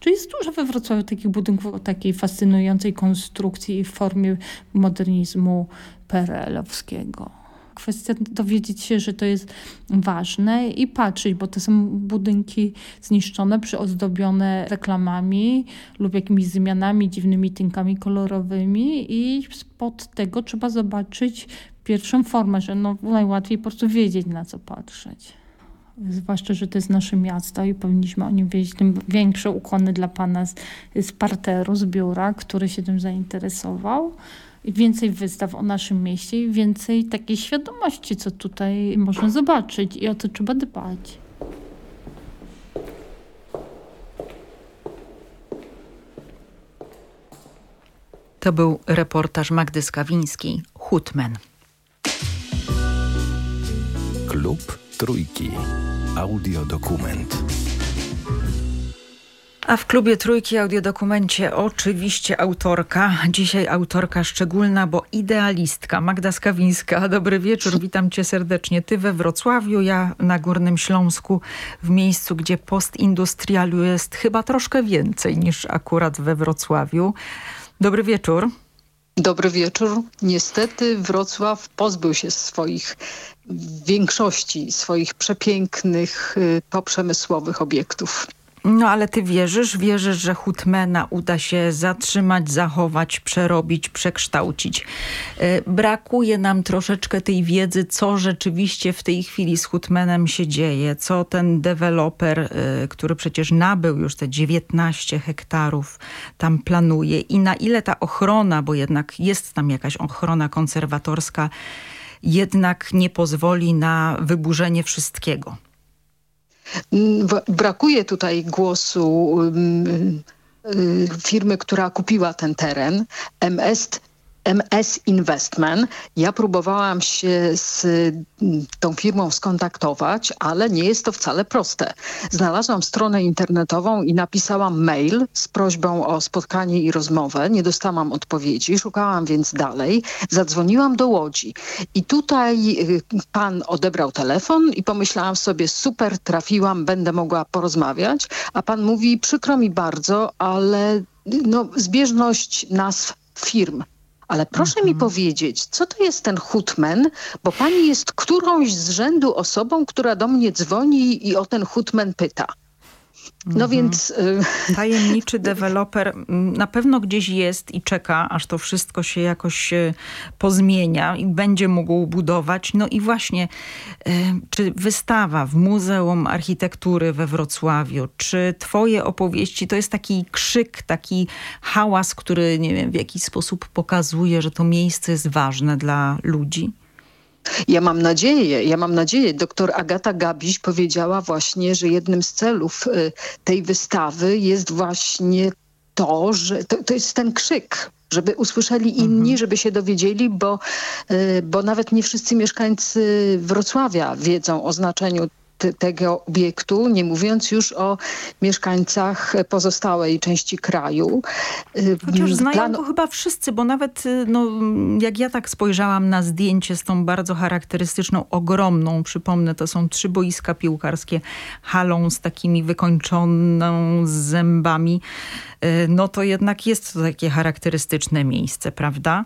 Czyli jest dużo we Wrocławiu takich budynków o takiej fascynującej konstrukcji i formie modernizmu PRL-owskiego. Kwestia dowiedzieć się, że to jest ważne i patrzeć, bo to są budynki zniszczone, przyozdobione reklamami lub jakimiś zmianami, dziwnymi tynkami kolorowymi i spod tego trzeba zobaczyć pierwszą formę, że no najłatwiej po prostu wiedzieć na co patrzeć. Zwłaszcza, że to jest nasze miasto i powinniśmy o nim wiedzieć. Tym większe ukłony dla Pana z, z parteru, z biura, który się tym zainteresował. I więcej wystaw o naszym mieście i więcej takiej świadomości, co tutaj można zobaczyć i o to trzeba dbać. To był reportaż Magdy Skawińskiej, Hutmen. Klub Trójki. Audiodokument. A w klubie Trójki Audiodokumencie oczywiście autorka. Dzisiaj autorka szczególna, bo idealistka. Magda Skawińska. Dobry wieczór, witam cię serdecznie. Ty we Wrocławiu, ja na Górnym Śląsku, w miejscu, gdzie postindustrialu jest chyba troszkę więcej niż akurat we Wrocławiu. Dobry wieczór. Dobry wieczór. Niestety Wrocław pozbył się swoich większości swoich przepięknych y, poprzemysłowych obiektów. No ale ty wierzysz, wierzysz, że Hutmena uda się zatrzymać, zachować, przerobić, przekształcić. E, brakuje nam troszeczkę tej wiedzy, co rzeczywiście w tej chwili z Hutmenem się dzieje, co ten deweloper, e, który przecież nabył już te 19 hektarów, tam planuje i na ile ta ochrona, bo jednak jest tam jakaś ochrona konserwatorska, jednak nie pozwoli na wyburzenie wszystkiego. Brakuje tutaj głosu y, firmy, która kupiła ten teren. MS MS Investment. Ja próbowałam się z tą firmą skontaktować, ale nie jest to wcale proste. Znalazłam stronę internetową i napisałam mail z prośbą o spotkanie i rozmowę. Nie dostałam odpowiedzi, szukałam więc dalej. Zadzwoniłam do Łodzi i tutaj y, pan odebrał telefon i pomyślałam sobie super, trafiłam, będę mogła porozmawiać, a pan mówi przykro mi bardzo, ale no, zbieżność nazw firm ale proszę mhm. mi powiedzieć, co to jest ten hutmen, bo pani jest którąś z rzędu osobą, która do mnie dzwoni i o ten hutmen pyta. No Mhm. więc... y, [LAUGHS] Tajemniczy deweloper mm, na pewno gdzieś jest i czeka, aż to wszystko się jakoś e, pozmienia i będzie mógł budować. No i właśnie, e, czy wystawa w Muzeum Architektury we Wrocławiu, czy twoje opowieści, to jest taki krzyk, taki hałas, który nie wiem, w jakiś sposób pokazuje, że to miejsce jest ważne dla ludzi? Ja mam nadzieję, ja mam nadzieję. Doktor Agata Gabiś powiedziała właśnie, że jednym z celów y, tej wystawy jest właśnie to, że to, to jest ten krzyk, żeby usłyszeli inni, żeby się dowiedzieli, bo, y, bo nawet nie wszyscy mieszkańcy Wrocławia wiedzą o znaczeniu tego obiektu, nie mówiąc już o mieszkańcach pozostałej części kraju. Y, Chociaż znają plan- go chyba wszyscy, bo nawet y, no, jak ja tak spojrzałam na zdjęcie z tą bardzo charakterystyczną, ogromną, przypomnę, to są trzy boiska piłkarskie, halą z takimi wykończoną zębami, y, no to jednak jest to takie charakterystyczne miejsce, prawda?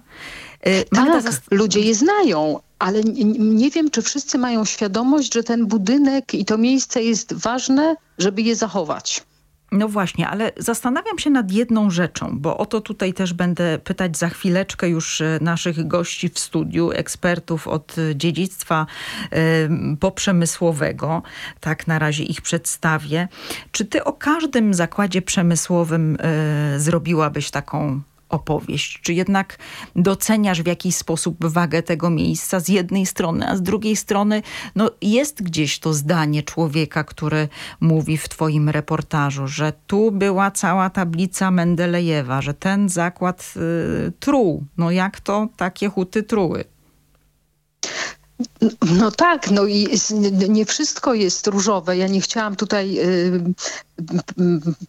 Y, Magda Tak, ludzie je znają, ale nie, wiem, czy wszyscy mają świadomość, że ten budynek i to miejsce jest ważne, żeby je zachować. No właśnie, ale zastanawiam się nad jedną rzeczą, bo o to tutaj też będę pytać za chwileczkę już e, naszych gości w studiu, ekspertów od e, dziedzictwa e, poprzemysłowego. Tak na razie ich przedstawię. Czy ty o każdym zakładzie przemysłowym e, zrobiłabyś taką opowieść? Czy jednak doceniasz w jakiś sposób wagę tego miejsca z jednej strony, a z drugiej strony no, jest gdzieś to zdanie człowieka, który mówi w twoim reportażu, że tu była cała tablica Mendelejewa, że ten zakład y, truł. No jak to takie huty truły? No tak, no i nie wszystko jest różowe. Ja nie chciałam tutaj y,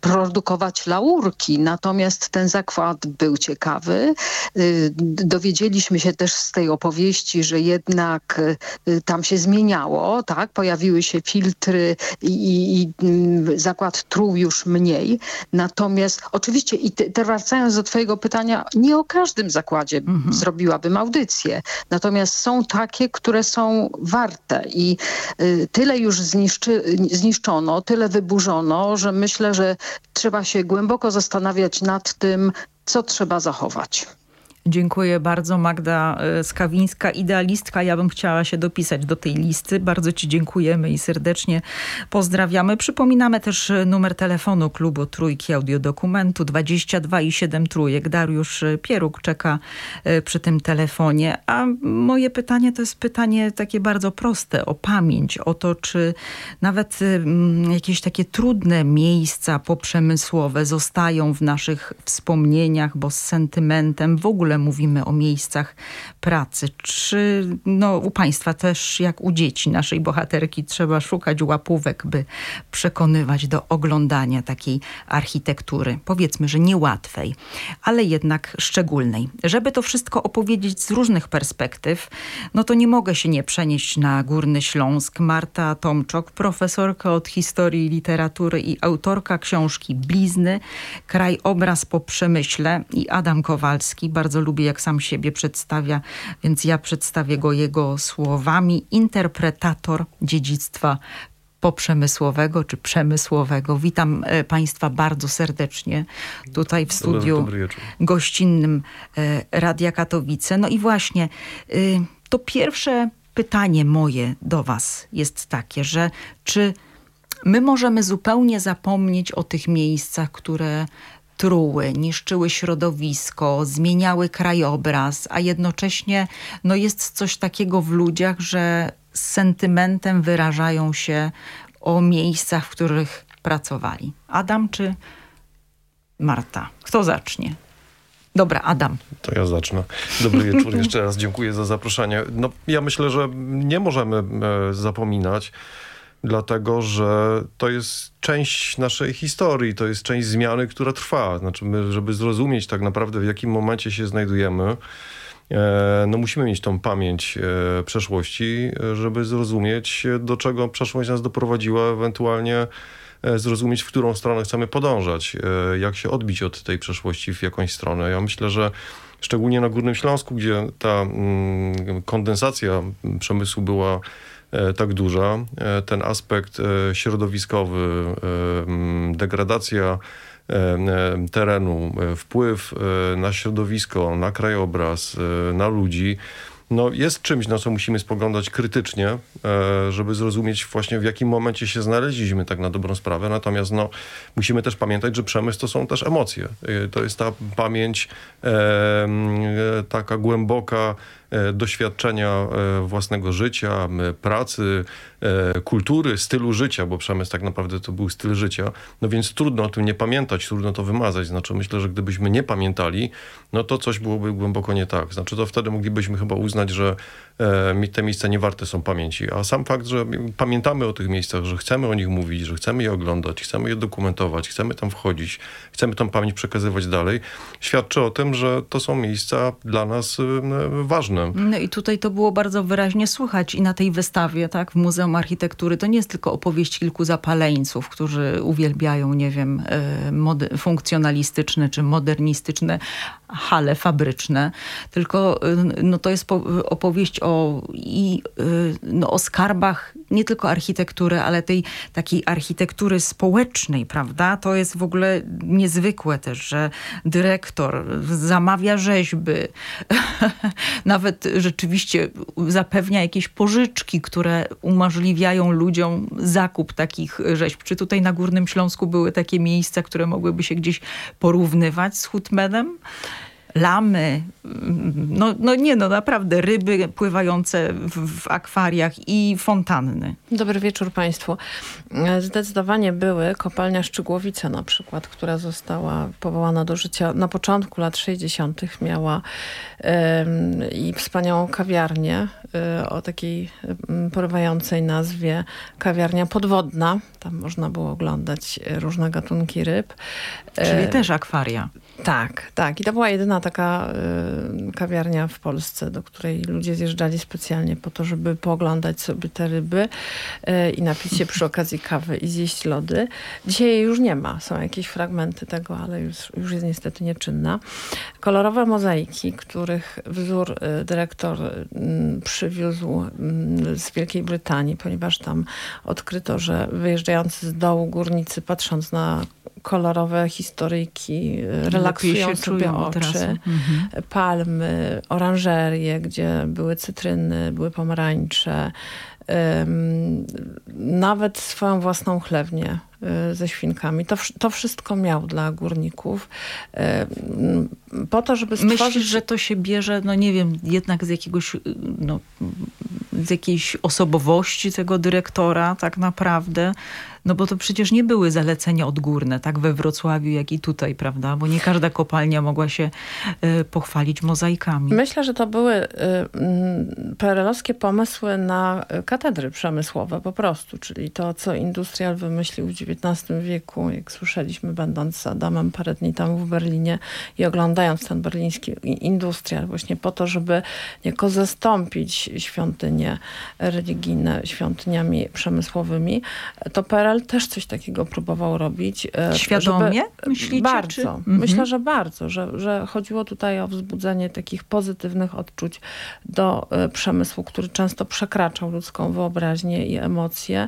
produkować laurki, natomiast ten zakład był ciekawy. Y, dowiedzieliśmy się też z tej opowieści, że jednak y, tam się zmieniało, tak? Pojawiły się filtry i, i, mm, zakład truł już mniej. Natomiast oczywiście i te, wracając do twojego pytania, nie o każdym zakładzie zrobiłabym audycję. Natomiast są takie, które są warte i y, tyle już zniszczy, zniszczono, tyle wyburzono, że myślę, że trzeba się głęboko zastanawiać nad tym, co trzeba zachować. Dziękuję bardzo. Magda e, Skawińska, idealistka. Ja bym chciała się dopisać do tej listy. Bardzo ci dziękujemy i serdecznie pozdrawiamy. Przypominamy też e, numer telefonu klubu Trójki Audiodokumentu 22 i 7 trójek. Dariusz e, Pieruk czeka przy tym telefonie. A moje pytanie to jest pytanie takie bardzo proste o pamięć, o to, czy nawet jakieś takie trudne miejsca poprzemysłowe zostają w naszych wspomnieniach, bo z sentymentem w ogóle mówimy o miejscach pracy. Czy no, u Państwa też, jak u dzieci naszej bohaterki, trzeba szukać łapówek, by przekonywać do oglądania takiej architektury? Powiedzmy, że niełatwej, ale jednak szczególnej. Żeby to wszystko opowiedzieć z różnych perspektyw, no to nie mogę się nie przenieść na Górny Śląsk. Marta Tomczok, profesorka od historii literatury i autorka książki Blizny, Krajobraz po przemyśle i Adam Kowalski. Bardzo lubię, jak sam siebie przedstawia, więc ja przedstawię go jego słowami. Interpretator dziedzictwa poprzemysłowego czy przemysłowego. Witam e, Państwa bardzo serdecznie tutaj w studiu dobry gościnnym e, Radia Katowice. No i właśnie y, to pierwsze pytanie moje do Was jest takie, że czy my możemy zupełnie zapomnieć o tych miejscach, które truły, niszczyły środowisko, zmieniały krajobraz, a jednocześnie no jest coś takiego w ludziach, że z sentymentem wyrażają się o miejscach, w których pracowali. Adam czy Marta? Kto zacznie? Dobra, Adam. To ja zacznę. Dobry wieczór, jeszcze raz dziękuję za zaproszenie. No, ja myślę, że nie możemy e, zapominać, dlatego że to jest część naszej historii, to jest część zmiany, która trwa. Znaczy, my, żeby zrozumieć tak naprawdę, w jakim momencie się znajdujemy, e, no musimy mieć tą pamięć e, przeszłości, żeby zrozumieć, e, do czego przeszłość nas doprowadziła, ewentualnie zrozumieć, w którą stronę chcemy podążać, jak się odbić od tej przeszłości w jakąś stronę. Ja myślę, że szczególnie na Górnym Śląsku, gdzie ta mm, kondensacja przemysłu była tak duża. Ten aspekt środowiskowy, degradacja terenu, wpływ na środowisko, na krajobraz, na ludzi, no jest czymś, na co musimy spoglądać krytycznie, e, żeby zrozumieć właśnie w jakim momencie się znaleźliśmy tak na dobrą sprawę. Natomiast no, musimy też pamiętać, że przemysł to są też emocje. E, to jest ta pamięć e, taka głęboka, E, doświadczenia e, własnego życia, pracy, e, kultury, stylu życia, bo przemysł tak naprawdę to był styl życia. No więc trudno o tym nie pamiętać, trudno to wymazać. Znaczy myślę, że gdybyśmy nie pamiętali, no to coś byłoby głęboko nie tak. Znaczy to wtedy moglibyśmy chyba uznać, że te miejsca nie warte są pamięci. A sam fakt, że pamiętamy o tych miejscach, że chcemy o nich mówić, że chcemy je oglądać, chcemy je dokumentować, chcemy tam wchodzić, chcemy tą pamięć przekazywać dalej, świadczy o tym, że to są miejsca dla nas ważne no i tutaj to było bardzo wyraźnie słychać i na tej wystawie, tak, w Muzeum Architektury. To nie jest tylko opowieść kilku zapaleńców, którzy uwielbiają, nie wiem, e, funkcjonalistyczne czy modernistyczne hale fabryczne, tylko e, no, to jest opowieść o, i, e, no, o skarbach nie tylko architektury, ale tej takiej architektury społecznej, prawda? To jest w ogóle niezwykłe też, że dyrektor zamawia rzeźby, [LAUGHS] nawet rzeczywiście zapewnia jakieś pożyczki, które umożliwiają ludziom zakup takich rzeźb. Czy tutaj na Górnym Śląsku były takie miejsca, które mogłyby się gdzieś porównywać z Hutmenem? Lamy, no, no nie no, naprawdę ryby pływające w, w, akwariach i fontanny. Dobry wieczór Państwu. Zdecydowanie były kopalnia Szczygłowice na przykład, która została powołana do życia na początku lat 60. miała i wspaniałą kawiarnię o takiej y, porywającej nazwie kawiarnia podwodna. Tam można było oglądać różne gatunki ryb. Czyli y, też akwaria. Tak, tak. I to była jedyna taka y, kawiarnia w Polsce, do której ludzie zjeżdżali specjalnie po to, żeby pooglądać sobie te ryby y, i napić się przy okazji kawy i zjeść lody. Dzisiaj jej już nie ma. Są jakieś fragmenty tego, ale już, już jest niestety nieczynna. Kolorowe mozaiki, których wzór y, dyrektor y, przywiózł y, z Wielkiej Brytanii, ponieważ tam odkryto, że wyjeżdżający z dołu górnicy, patrząc na kolorowe historyjki, relaksują sobie oczy. Mhm. Palmy, oranżerie, gdzie były cytryny, były pomarańcze. Nawet swoją własną chlewnię y, ze świnkami. To, to wszystko miał dla górników. po to, żeby stworzyć... Myślisz, że to się bierze, no nie wiem, jednak z jakiegoś, y, no, z jakiejś osobowości tego dyrektora tak naprawdę? No bo to przecież nie były zalecenia odgórne, tak we Wrocławiu, jak i tutaj, prawda? Bo nie każda kopalnia mogła się y, pochwalić mozaikami. Myślę, że to były y, PRL-owskie pomysły na katedry przemysłowe po prostu, czyli to, co industrial wymyślił w XIX wieku, jak słyszeliśmy, będąc z Adamem parę dni temu w Berlinie i oglądając ten berliński industrial, właśnie po to, żeby niejako zastąpić świątynie religijne świątyniami przemysłowymi, to PRL też coś takiego próbował robić. E, Świadomie żeby... myślicie? Bardzo. Czy... Mhm. Myślę, że bardzo, że, że chodziło tutaj o wzbudzenie takich pozytywnych odczuć do e, przemysłu, który często przekraczał ludzką wyobraźnię i emocje.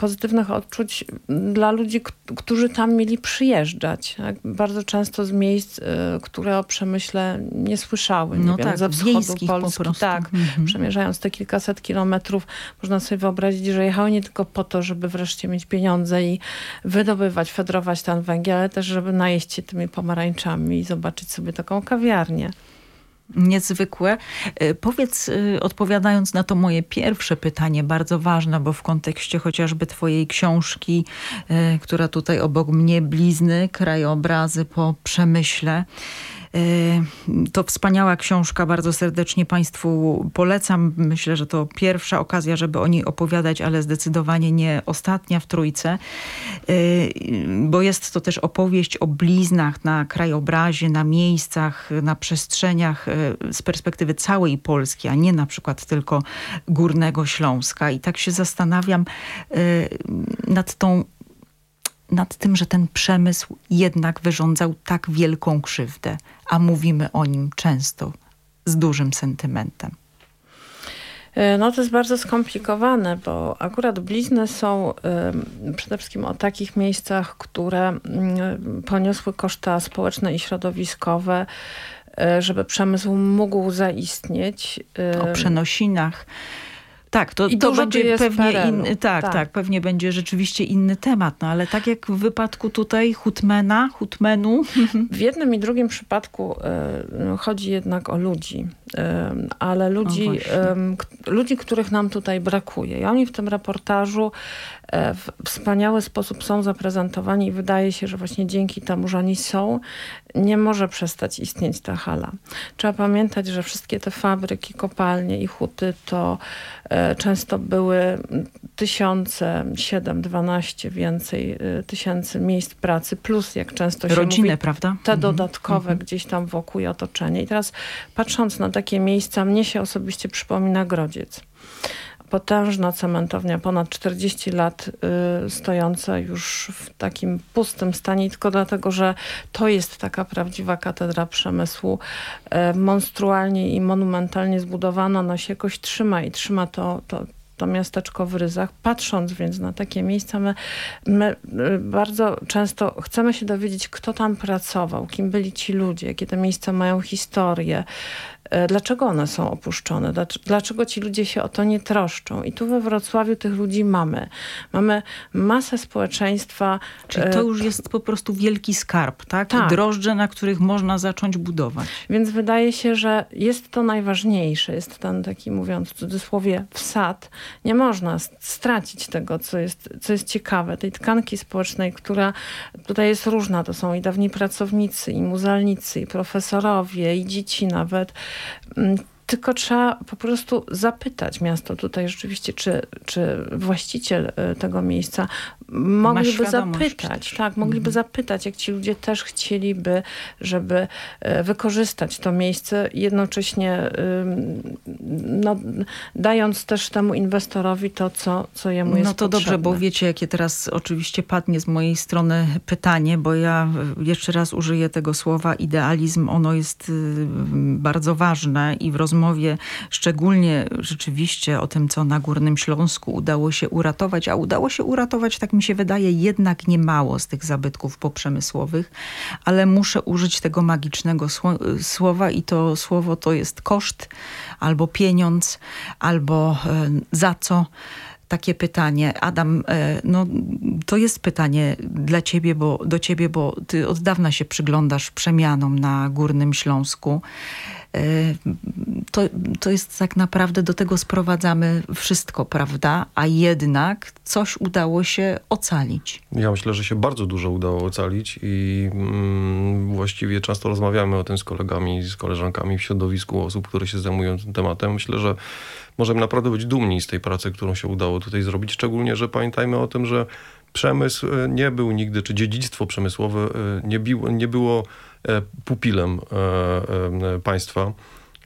Pozytywnych odczuć dla ludzi, którzy tam mieli przyjeżdżać. Tak? Bardzo często z miejsc, e, które o przemyśle nie słyszały. Nie no wiem, tak, ze wschodu Polski. Tak, mhm. przemierzając te kilkaset kilometrów, można sobie wyobrazić, że jechały nie tylko po to, żeby wreszcie wreszcie mieć pieniądze i wydobywać, fedrować ten węgiel, ale też, żeby najeść się tymi pomarańczami i zobaczyć sobie taką kawiarnię niezwykłe. E, powiedz, e, odpowiadając na to moje pierwsze pytanie, bardzo ważne, bo w kontekście chociażby twojej książki, e, która tutaj obok mnie blizny, krajobrazy po przemyśle, to wspaniała książka, bardzo serdecznie Państwu polecam. Myślę, że to pierwsza okazja, żeby o niej opowiadać, ale zdecydowanie nie ostatnia w Trójce, y, bo jest to też opowieść o bliznach na krajobrazie, na miejscach, na przestrzeniach y, z perspektywy całej Polski, a nie na przykład tylko Górnego Śląska. I tak się zastanawiam nad tą nad tym, że ten przemysł jednak wyrządzał tak wielką krzywdę, a mówimy o nim często z dużym sentymentem. E, no to jest bardzo skomplikowane, bo akurat blizny są y, przede wszystkim o takich miejscach, które y, poniosły koszta społeczne i środowiskowe, y, żeby przemysł mógł zaistnieć. O przenosinach. Tak, to, I to będzie pewnie inny, tak, Tak. tak, pewnie będzie rzeczywiście inny temat, no ale tak jak w wypadku tutaj Hutmena, Hutmenu. [LAUGHS] W jednym i drugim przypadku y, chodzi jednak o ludzi, y, ale ludzi, y, ludzi, których nam tutaj brakuje. I oni w tym reportażu w wspaniały sposób są zaprezentowani i wydaje się, że właśnie dzięki temu, że oni są, nie może przestać istnieć ta hala. Trzeba pamiętać, że wszystkie te fabryki, kopalnie i huty to e, często były tysiące, siedem, dwanaście więcej e, tysięcy miejsc pracy, plus jak często się Rodzinne, mówi, prawda? te Mhm. dodatkowe gdzieś tam wokół i otoczenie. I teraz patrząc na takie miejsca, mnie się osobiście przypomina Grodziec. Potężna cementownia, ponad 40 lat y, stojąca już w takim pustym stanie, tylko dlatego, że to jest taka prawdziwa katedra przemysłu. E, monstrualnie i monumentalnie zbudowana, ona się jakoś trzyma i trzyma to, to, to miasteczko w ryzach. Patrząc więc na takie miejsca, my, my y, bardzo często chcemy się dowiedzieć, kto tam pracował, kim byli ci ludzie, jakie te miejsca mają historię, dlaczego one są opuszczone, dlac- dlaczego ci ludzie się o to nie troszczą. I tu we Wrocławiu tych ludzi mamy. Mamy masę społeczeństwa. Czyli e, to już jest po prostu wielki skarb, tak? Tak. Drożdże, na których można zacząć budować. Więc wydaje się, że jest to najważniejsze. Jest ten taki, mówiąc w cudzysłowie, wsad. Nie można stracić tego, co jest, co jest ciekawe, tej tkanki społecznej, która tutaj jest różna. To są i dawni pracownicy, i muzealnicy, i profesorowie, i dzieci nawet. Mm, Tylko trzeba po prostu zapytać miasto tutaj rzeczywiście, czy, czy właściciel e, tego miejsca mogliby zapytać, tak, mogliby zapytać, jak ci ludzie też chcieliby, żeby e, wykorzystać to miejsce, jednocześnie no, dając też temu inwestorowi to, co, co jemu jest No to dobrze, potrzebne. bo wiecie, jakie teraz oczywiście padnie z mojej strony pytanie, bo ja y, jeszcze raz użyję tego słowa idealizm. Ono jest y, bardzo ważne i w rozmowie szczególnie rzeczywiście o tym, co na Górnym Śląsku udało się uratować, a udało się uratować, tak mi się wydaje, jednak nie mało z tych zabytków poprzemysłowych, ale muszę użyć tego magicznego sło- słowa i to słowo to jest koszt albo pieniądz, albo e, za co takie pytanie. Adam, e, no, to jest pytanie dla ciebie, bo, do ciebie, bo ty od dawna się przyglądasz przemianom na Górnym Śląsku. E, To, to jest tak naprawdę, do tego sprowadzamy wszystko, prawda? A jednak coś udało się ocalić. Ja myślę, że się bardzo dużo udało ocalić i mm, właściwie często rozmawiamy o tym z kolegami, z koleżankami w środowisku osób, które się zajmują tym tematem. Myślę, że możemy naprawdę być dumni z tej pracy, którą się udało tutaj zrobić, szczególnie, że pamiętajmy o tym, że przemysł e, nie był nigdy, czy dziedzictwo przemysłowe e, nie, biło, nie było pupilem e, e, państwa.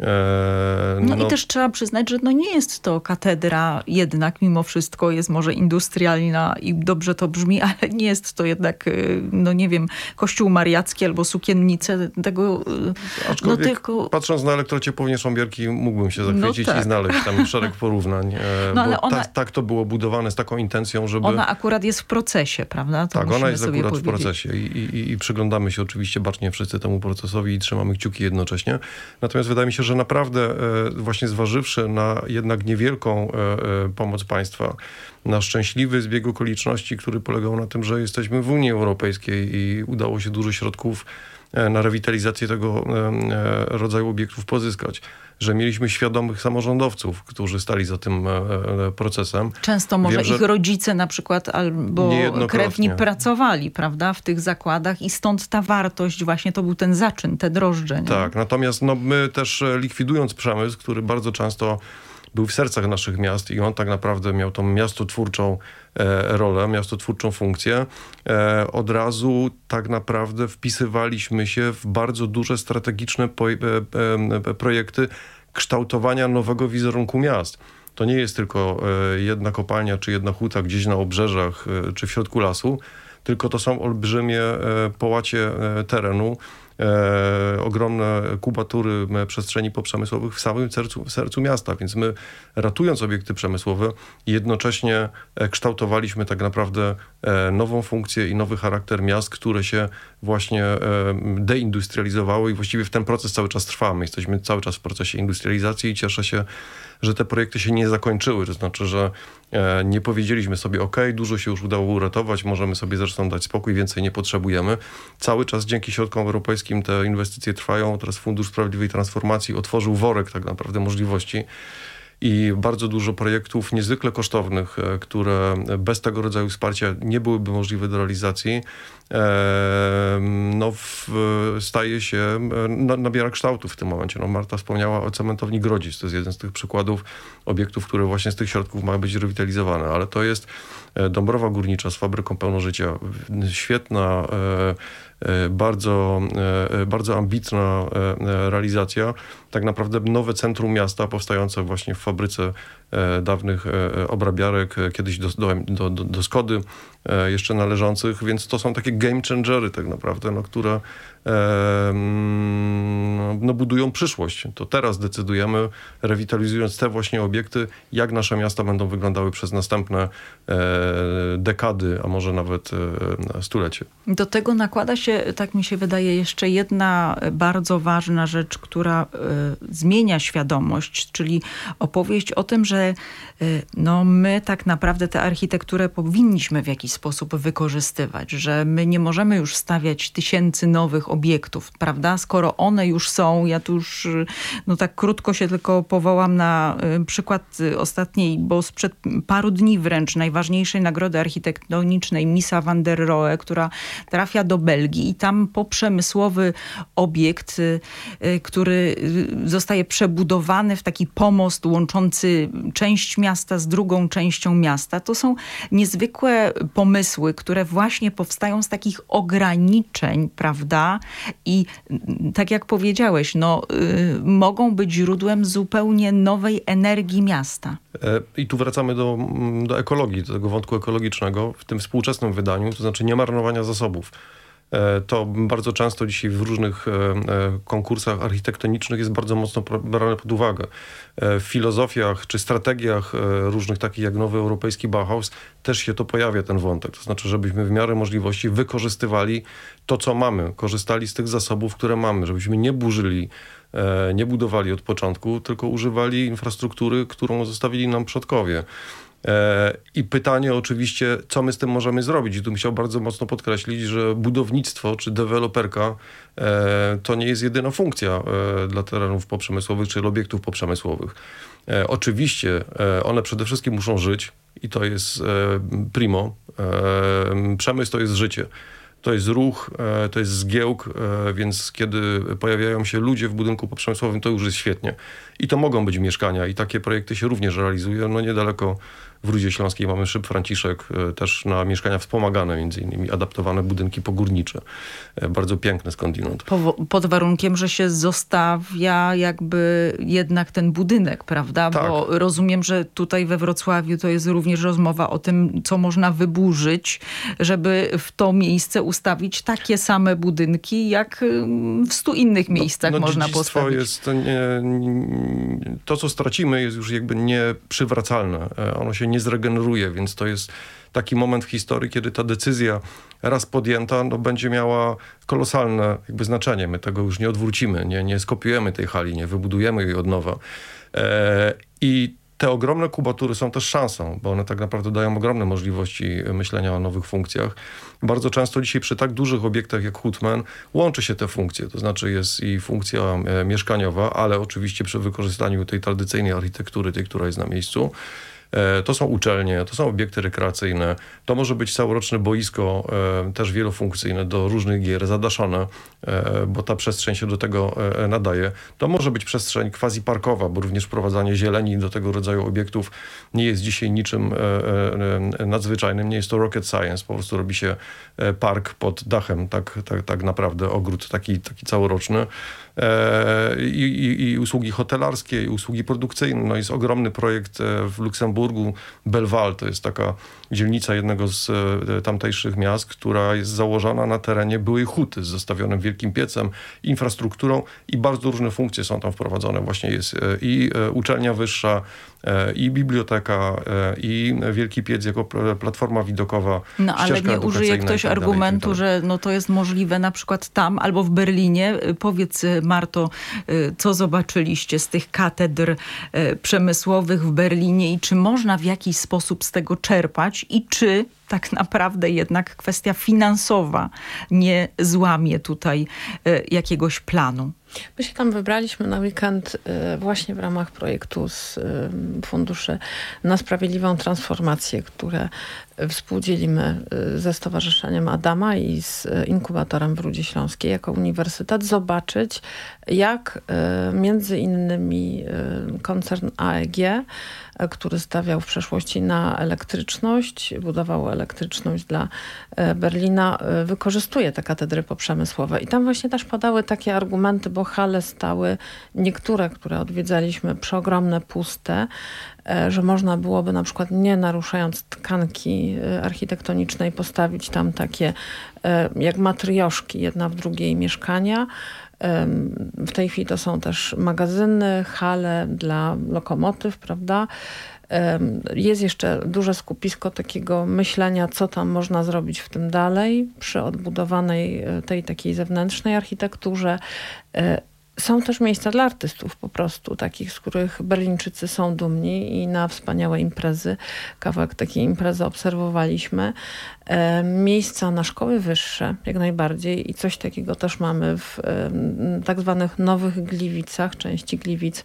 E, No, i też trzeba przyznać, że no nie jest to katedra jednak mimo wszystko jest może industrialna i dobrze to brzmi, [LAUGHS] ale nie jest to jednak, y, no nie wiem, kościół mariacki albo sukiennice tego, y, no tylko... patrząc na elektrociepłownię Szambierki mógłbym się zachwycić No tak. i znaleźć tam [LAUGHS] szereg porównań. e, No, ale ona- tak, tak to było budowane z taką intencją, żeby... Ona akurat jest w procesie, prawda? To tak, ona jest akurat w powiedzieć. procesie i, i, i przyglądamy się oczywiście bacznie wszyscy temu procesowi i trzymamy kciuki jednocześnie. Natomiast wydaje mi się, że naprawdę e, właśnie zważywszy na jednak niewielką e, e, pomoc państwa, na szczęśliwy zbieg okoliczności, który polegał na tym, że jesteśmy w Unii Europejskiej i udało się dużo środków na rewitalizację tego e, e, rodzaju obiektów pozyskać, że mieliśmy świadomych samorządowców, którzy stali za tym e, e, procesem. Często może Wiem, ich rodzice na przykład albo krewni pracowali, prawda, w tych zakładach i stąd ta wartość, właśnie to był ten zaczyn, te drożdże. Nie? Tak, natomiast no, my też e, likwidując przemysł, który bardzo często był w sercach naszych miast i on tak naprawdę miał tą miastotwórczą e, rolę, miastotwórczą funkcję, e, od razu tak naprawdę wpisywaliśmy się w bardzo duże strategiczne po, e, e, projekty kształtowania nowego wizerunku miast. To nie jest tylko e, jedna kopalnia czy jedna huta gdzieś na obrzeżach e, czy w środku lasu, tylko to są olbrzymie e, połacie e, terenu, e, ogromne kubatury przestrzeni poprzemysłowych w samym sercu, w sercu miasta, więc my ratując obiekty przemysłowe jednocześnie kształtowaliśmy tak naprawdę nową funkcję i nowy charakter miast, które się właśnie deindustrializowały i właściwie w ten proces cały czas trwamy. Jesteśmy cały czas w procesie industrializacji i cieszę się, że te projekty się nie zakończyły. To znaczy, że e, nie powiedzieliśmy sobie, ok, dużo się już udało uratować, możemy sobie zresztą dać spokój, więcej nie potrzebujemy. Cały czas dzięki środkom europejskim te inwestycje trwają. Teraz Fundusz Sprawiedliwej Transformacji otworzył worek tak naprawdę możliwości i bardzo dużo projektów niezwykle kosztownych, e, które bez tego rodzaju wsparcia nie byłyby możliwe do realizacji, no, staje się, nabiera kształtu w tym momencie. No, Marta wspomniała o cementowni Grodzic. To jest jeden z tych przykładów obiektów, które właśnie z tych środków mają być rewitalizowane, ale to jest e, Dąbrowa Górnicza z fabryką pełnożycia. Świetna e, E, bardzo, e, bardzo ambitna e, realizacja. Tak naprawdę nowe centrum miasta powstające właśnie w fabryce dawnych obrabiarek, kiedyś do, do, do, do Skody jeszcze należących, więc to są takie game changery tak naprawdę, no, które no, no, budują przyszłość. To teraz decydujemy, rewitalizując te właśnie obiekty, jak nasze miasta będą wyglądały przez następne dekady, a może nawet stulecie. Do tego nakłada się tak mi się wydaje, jeszcze jedna bardzo ważna rzecz, która zmienia świadomość, czyli opowieść o tym, że y, no, my tak naprawdę tę architekturę powinniśmy w jakiś sposób wykorzystywać, że my nie możemy już stawiać tysięcy nowych obiektów, prawda? Skoro one już są, ja tu już no tak krótko się tylko powołam na y, przykład ostatniej, bo sprzed paru dni wręcz najważniejszej nagrody architektonicznej Misa van der Rohe, która trafia do Belgii i tam poprzemysłowy obiekt, y, który zostaje przebudowany w taki pomost łączący część miasta z drugą częścią miasta. To są niezwykłe pomysły, które właśnie powstają z takich ograniczeń, prawda? I tak jak powiedziałeś, no, mogą być źródłem zupełnie nowej energii miasta. E, I tu wracamy do, do ekologii, do tego wątku ekologicznego w tym współczesnym wydaniu, to znaczy nie marnowania zasobów. E, to bardzo często dzisiaj w różnych e, e, konkursach architektonicznych jest bardzo mocno brane pod uwagę. W filozofiach czy strategiach różnych takich jak Nowy Europejski Bauhaus też się to pojawia ten wątek. To znaczy, żebyśmy w miarę możliwości wykorzystywali to, co mamy, korzystali z tych zasobów, które mamy, żebyśmy nie burzyli nie budowali od początku, tylko używali infrastruktury, którą zostawili nam przodkowie. E, I pytanie oczywiście, co my z tym możemy zrobić? I tu chciał bardzo mocno podkreślić, że budownictwo czy deweloperka e, to nie jest jedyna funkcja e, dla terenów poprzemysłowych czy obiektów poprzemysłowych. Oczywiście one przede wszystkim muszą żyć i to jest primo. Przemysł to jest życie to jest ruch, to jest zgiełk, więc kiedy pojawiają się ludzie w budynku poprzemysłowym, to już jest świetnie. I to mogą być mieszkania i takie projekty się również realizują. No niedaleko w Rudzie Śląskiej mamy szyb Franciszek, e, też na mieszkania wspomagane, między innymi adaptowane budynki pogórnicze. E, bardzo piękne skądinąd. Po, pod warunkiem, że się zostawia jakby jednak ten budynek, prawda? Tak. Bo rozumiem, że tutaj we Wrocławiu to jest również rozmowa o tym, co można wyburzyć, żeby w to miejsce ustawić takie same budynki, jak mm, w stu innych no, miejscach no, no, można postawić. jest nie, to, co stracimy jest już jakby nieprzywracalne. E, ono się nie zregeneruje, więc to jest taki moment w historii, kiedy ta decyzja raz podjęta no, będzie miała kolosalne jakby znaczenie. My tego już nie odwrócimy, nie, nie skopiujemy tej hali, nie wybudujemy jej od nowa. E, I te ogromne kubatury są też szansą, bo one tak naprawdę dają ogromne możliwości myślenia o nowych funkcjach. Bardzo często dzisiaj przy tak dużych obiektach jak Hutman łączy się te funkcje, to znaczy jest i funkcja e, mieszkaniowa, ale oczywiście przy wykorzystaniu tej tradycyjnej architektury, tej, która jest na miejscu, to są uczelnie, to są obiekty rekreacyjne, to może być całoroczne boisko, e, też wielofunkcyjne do różnych gier, zadaszone, e, bo ta przestrzeń się do tego nadaje. To może być przestrzeń quasi parkowa, bo również wprowadzanie zieleni do tego rodzaju obiektów nie jest dzisiaj niczym nadzwyczajnym, nie jest to rocket science, po prostu robi się park pod dachem, tak, tak, tak naprawdę ogród taki, taki całoroczny. I, i, i usługi hotelarskie, i usługi produkcyjne. No jest ogromny projekt w Luksemburgu. Belval to jest taka dzielnica jednego z e, tamtejszych miast, która jest założona na terenie byłej huty z zostawionym wielkim piecem, infrastrukturą i bardzo różne funkcje są tam wprowadzone. Właśnie jest i uczelnia wyższa, i biblioteka, i wielki piec jako platforma widokowa. No ale nie użyje ktoś tak argumentu, dalej, że no, to jest możliwe na przykład tam albo w Berlinie. Powiedz Marto, co zobaczyliście z tych katedr przemysłowych w Berlinie i czy można w jakiś sposób z tego czerpać i czy tak naprawdę jednak kwestia finansowa nie złamie tutaj e, jakiegoś planu. My się tam wybraliśmy na weekend e, właśnie w ramach projektu z e, funduszy na sprawiedliwą transformację, które współdzielimy ze Stowarzyszeniem Adama i z inkubatorem w Rudzie Śląskiej jako uniwersytet, zobaczyć jak między innymi koncern AEG który stawiał w przeszłości na elektryczność, budował elektryczność dla e, Berlina, e, wykorzystuje te katedry poprzemysłowe. I tam właśnie też padały takie argumenty, bo hale stały, niektóre, które odwiedzaliśmy, przeogromne, puste, e, że można byłoby na przykład nie naruszając tkanki architektonicznej postawić tam takie jak matrioszki, jedna w drugiej mieszkania, w tej chwili to są też magazyny, hale dla lokomotyw, prawda? Jest jeszcze duże skupisko takiego myślenia, co tam można zrobić w tym dalej, przy odbudowanej e, tej takiej zewnętrznej architekturze. Są też miejsca dla artystów po prostu, takich, z których Berlińczycy są dumni i na wspaniałe imprezy, kawałek takiej imprezy obserwowaliśmy. E, miejsca na szkoły wyższe, jak najbardziej i coś takiego też mamy w tak zwanych nowych Gliwicach, części Gliwic,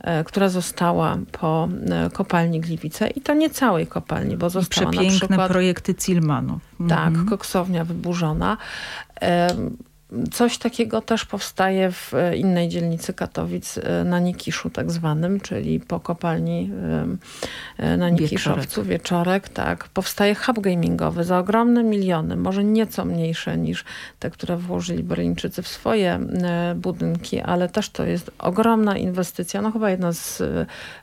e, która została po e, kopalni Gliwice i to nie całej kopalni, bo została Przepiękne na przykład... projekty Cilmanów. Tak, mhm. koksownia wyburzona. Coś takiego też powstaje w e, innej dzielnicy Katowic, e, na Nikiszu tak zwanym, czyli po kopalni e, na Nikiszowcu, Wieczorek. Wieczorek, tak. Powstaje hub gamingowy za ogromne miliony, może nieco mniejsze niż te, które włożyli Berlińczycy w swoje budynki, ale też to jest ogromna inwestycja, no chyba jedna z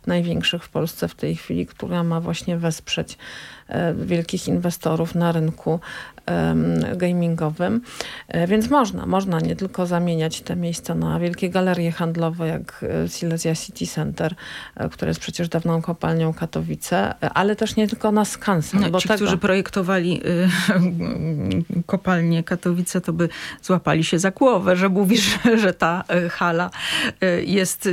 największych w Polsce w tej chwili, która ma właśnie wesprzeć wielkich inwestorów na rynku gamingowym. E, więc można, można nie tylko zamieniać te miejsca na wielkie galerie handlowe, jak e, Silesia City Center, e, które jest przecież dawną kopalnią Katowice, ale też nie tylko na Skansen. No, bo ci, tego... którzy projektowali y, [LAUGHS] kopalnię Katowice, to by złapali się za głowę, że mówisz, [LAUGHS] że ta hala jest,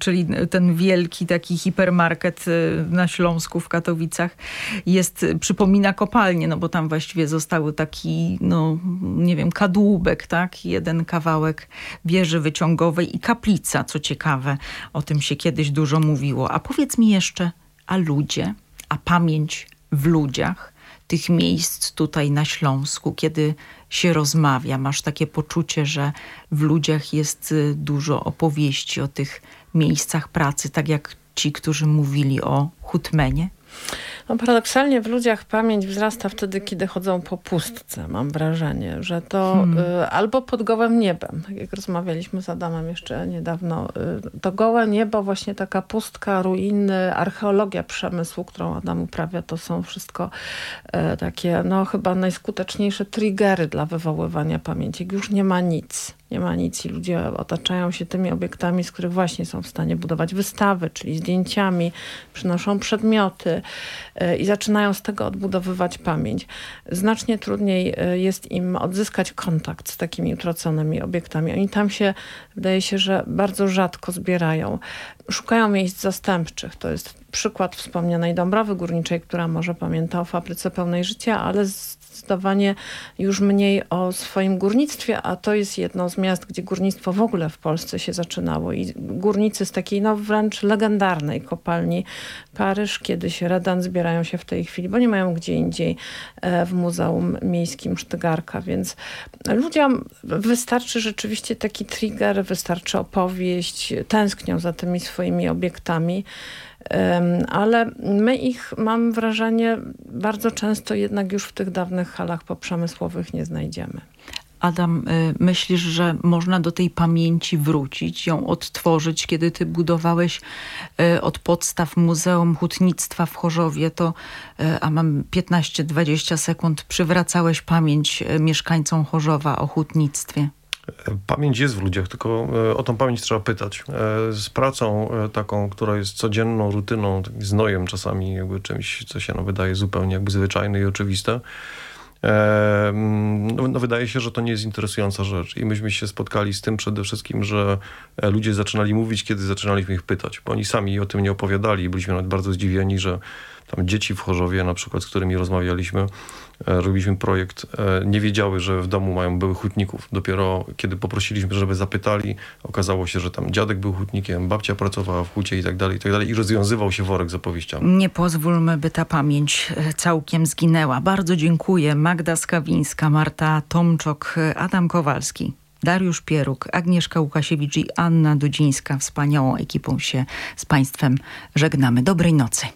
czyli ten wielki taki hipermarket na Śląsku w Katowicach jest, przypomina kopalnię, no bo tam właściwie zostały taki, no nie wiem, kadłubek, tak? Jeden kawałek wieży wyciągowej i kaplica, co ciekawe. O tym się kiedyś dużo mówiło. A powiedz mi jeszcze, a ludzie, a pamięć w ludziach, tych miejsc tutaj na Śląsku, kiedy się rozmawia, masz takie poczucie, że w ludziach jest y, dużo opowieści o tych miejscach pracy, tak jak ci, którzy mówili o Hutmenie? No, paradoksalnie w ludziach pamięć wzrasta wtedy, kiedy chodzą po pustce. Mam wrażenie, że to hmm. y, albo pod gołym niebem, tak jak rozmawialiśmy z Adamem jeszcze niedawno, y, to gołe niebo, właśnie taka pustka, ruiny, archeologia przemysłu, którą Adam uprawia, to są wszystko y, takie, no chyba najskuteczniejsze triggery dla wywoływania pamięci. Już nie ma nic nie ma nic i ludzie otaczają się tymi obiektami, z których właśnie są w stanie budować wystawy, czyli zdjęciami, przynoszą przedmioty e, i zaczynają z tego odbudowywać pamięć. Znacznie trudniej e, jest im odzyskać kontakt z takimi utraconymi obiektami. Oni tam się, wydaje się, że bardzo rzadko zbierają. Szukają miejsc zastępczych. To jest przykład wspomnianej Dąbrowy Górniczej, która może pamięta o fabryce pełnej życia, ale zdecydowanie już mniej o swoim górnictwie, a to jest jedno z miast, gdzie górnictwo w ogóle w Polsce się zaczynało. I górnicy z takiej no wręcz legendarnej kopalni Paryż, kiedyś Redan zbierają się w tej chwili, bo nie mają gdzie indziej e, w Muzeum Miejskim Sztygarka, więc ludziom wystarczy rzeczywiście taki trigger, wystarczy opowieść, tęsknią za tymi swoimi obiektami, ale my ich, mam wrażenie, bardzo często jednak już w tych dawnych halach poprzemysłowych nie znajdziemy. Adam, y, myślisz, że można do tej pamięci wrócić, ją odtworzyć? Kiedy ty budowałeś y, od podstaw Muzeum Hutnictwa w Chorzowie, to, y, a mam 15-20 sekund, przywracałeś pamięć mieszkańcom Chorzowa o hutnictwie. Pamięć jest w ludziach, tylko o tą pamięć trzeba pytać. Z pracą taką, która jest codzienną rutyną, znojem czasami, jakby czymś, co się no, wydaje zupełnie jakby zwyczajne i oczywiste, no, no, wydaje się, że to nie jest interesująca rzecz. I myśmy się spotkali z tym przede wszystkim, że e, ludzie zaczynali mówić, kiedy zaczynaliśmy ich pytać, bo oni sami o tym nie opowiadali byliśmy nawet bardzo zdziwieni, że tam dzieci w Chorzowie na przykład, z którymi rozmawialiśmy, E, robiliśmy projekt, e, nie wiedziały, że w domu mają byłych hutników. Dopiero kiedy poprosiliśmy, żeby zapytali, okazało się, że tam dziadek był hutnikiem, babcia pracowała w hucie i tak dalej, i tak dalej. I rozwiązywał się worek z opowieściami. Nie pozwólmy, by ta pamięć e, całkiem zginęła. Bardzo dziękuję. Magda Skawińska, Marta Tomczok, Adam Kowalski. Dariusz Pieruk, Agnieszka Łukasiewicz i Anna Dudzińska. Wspaniałą ekipą się z Państwem żegnamy. Dobrej nocy.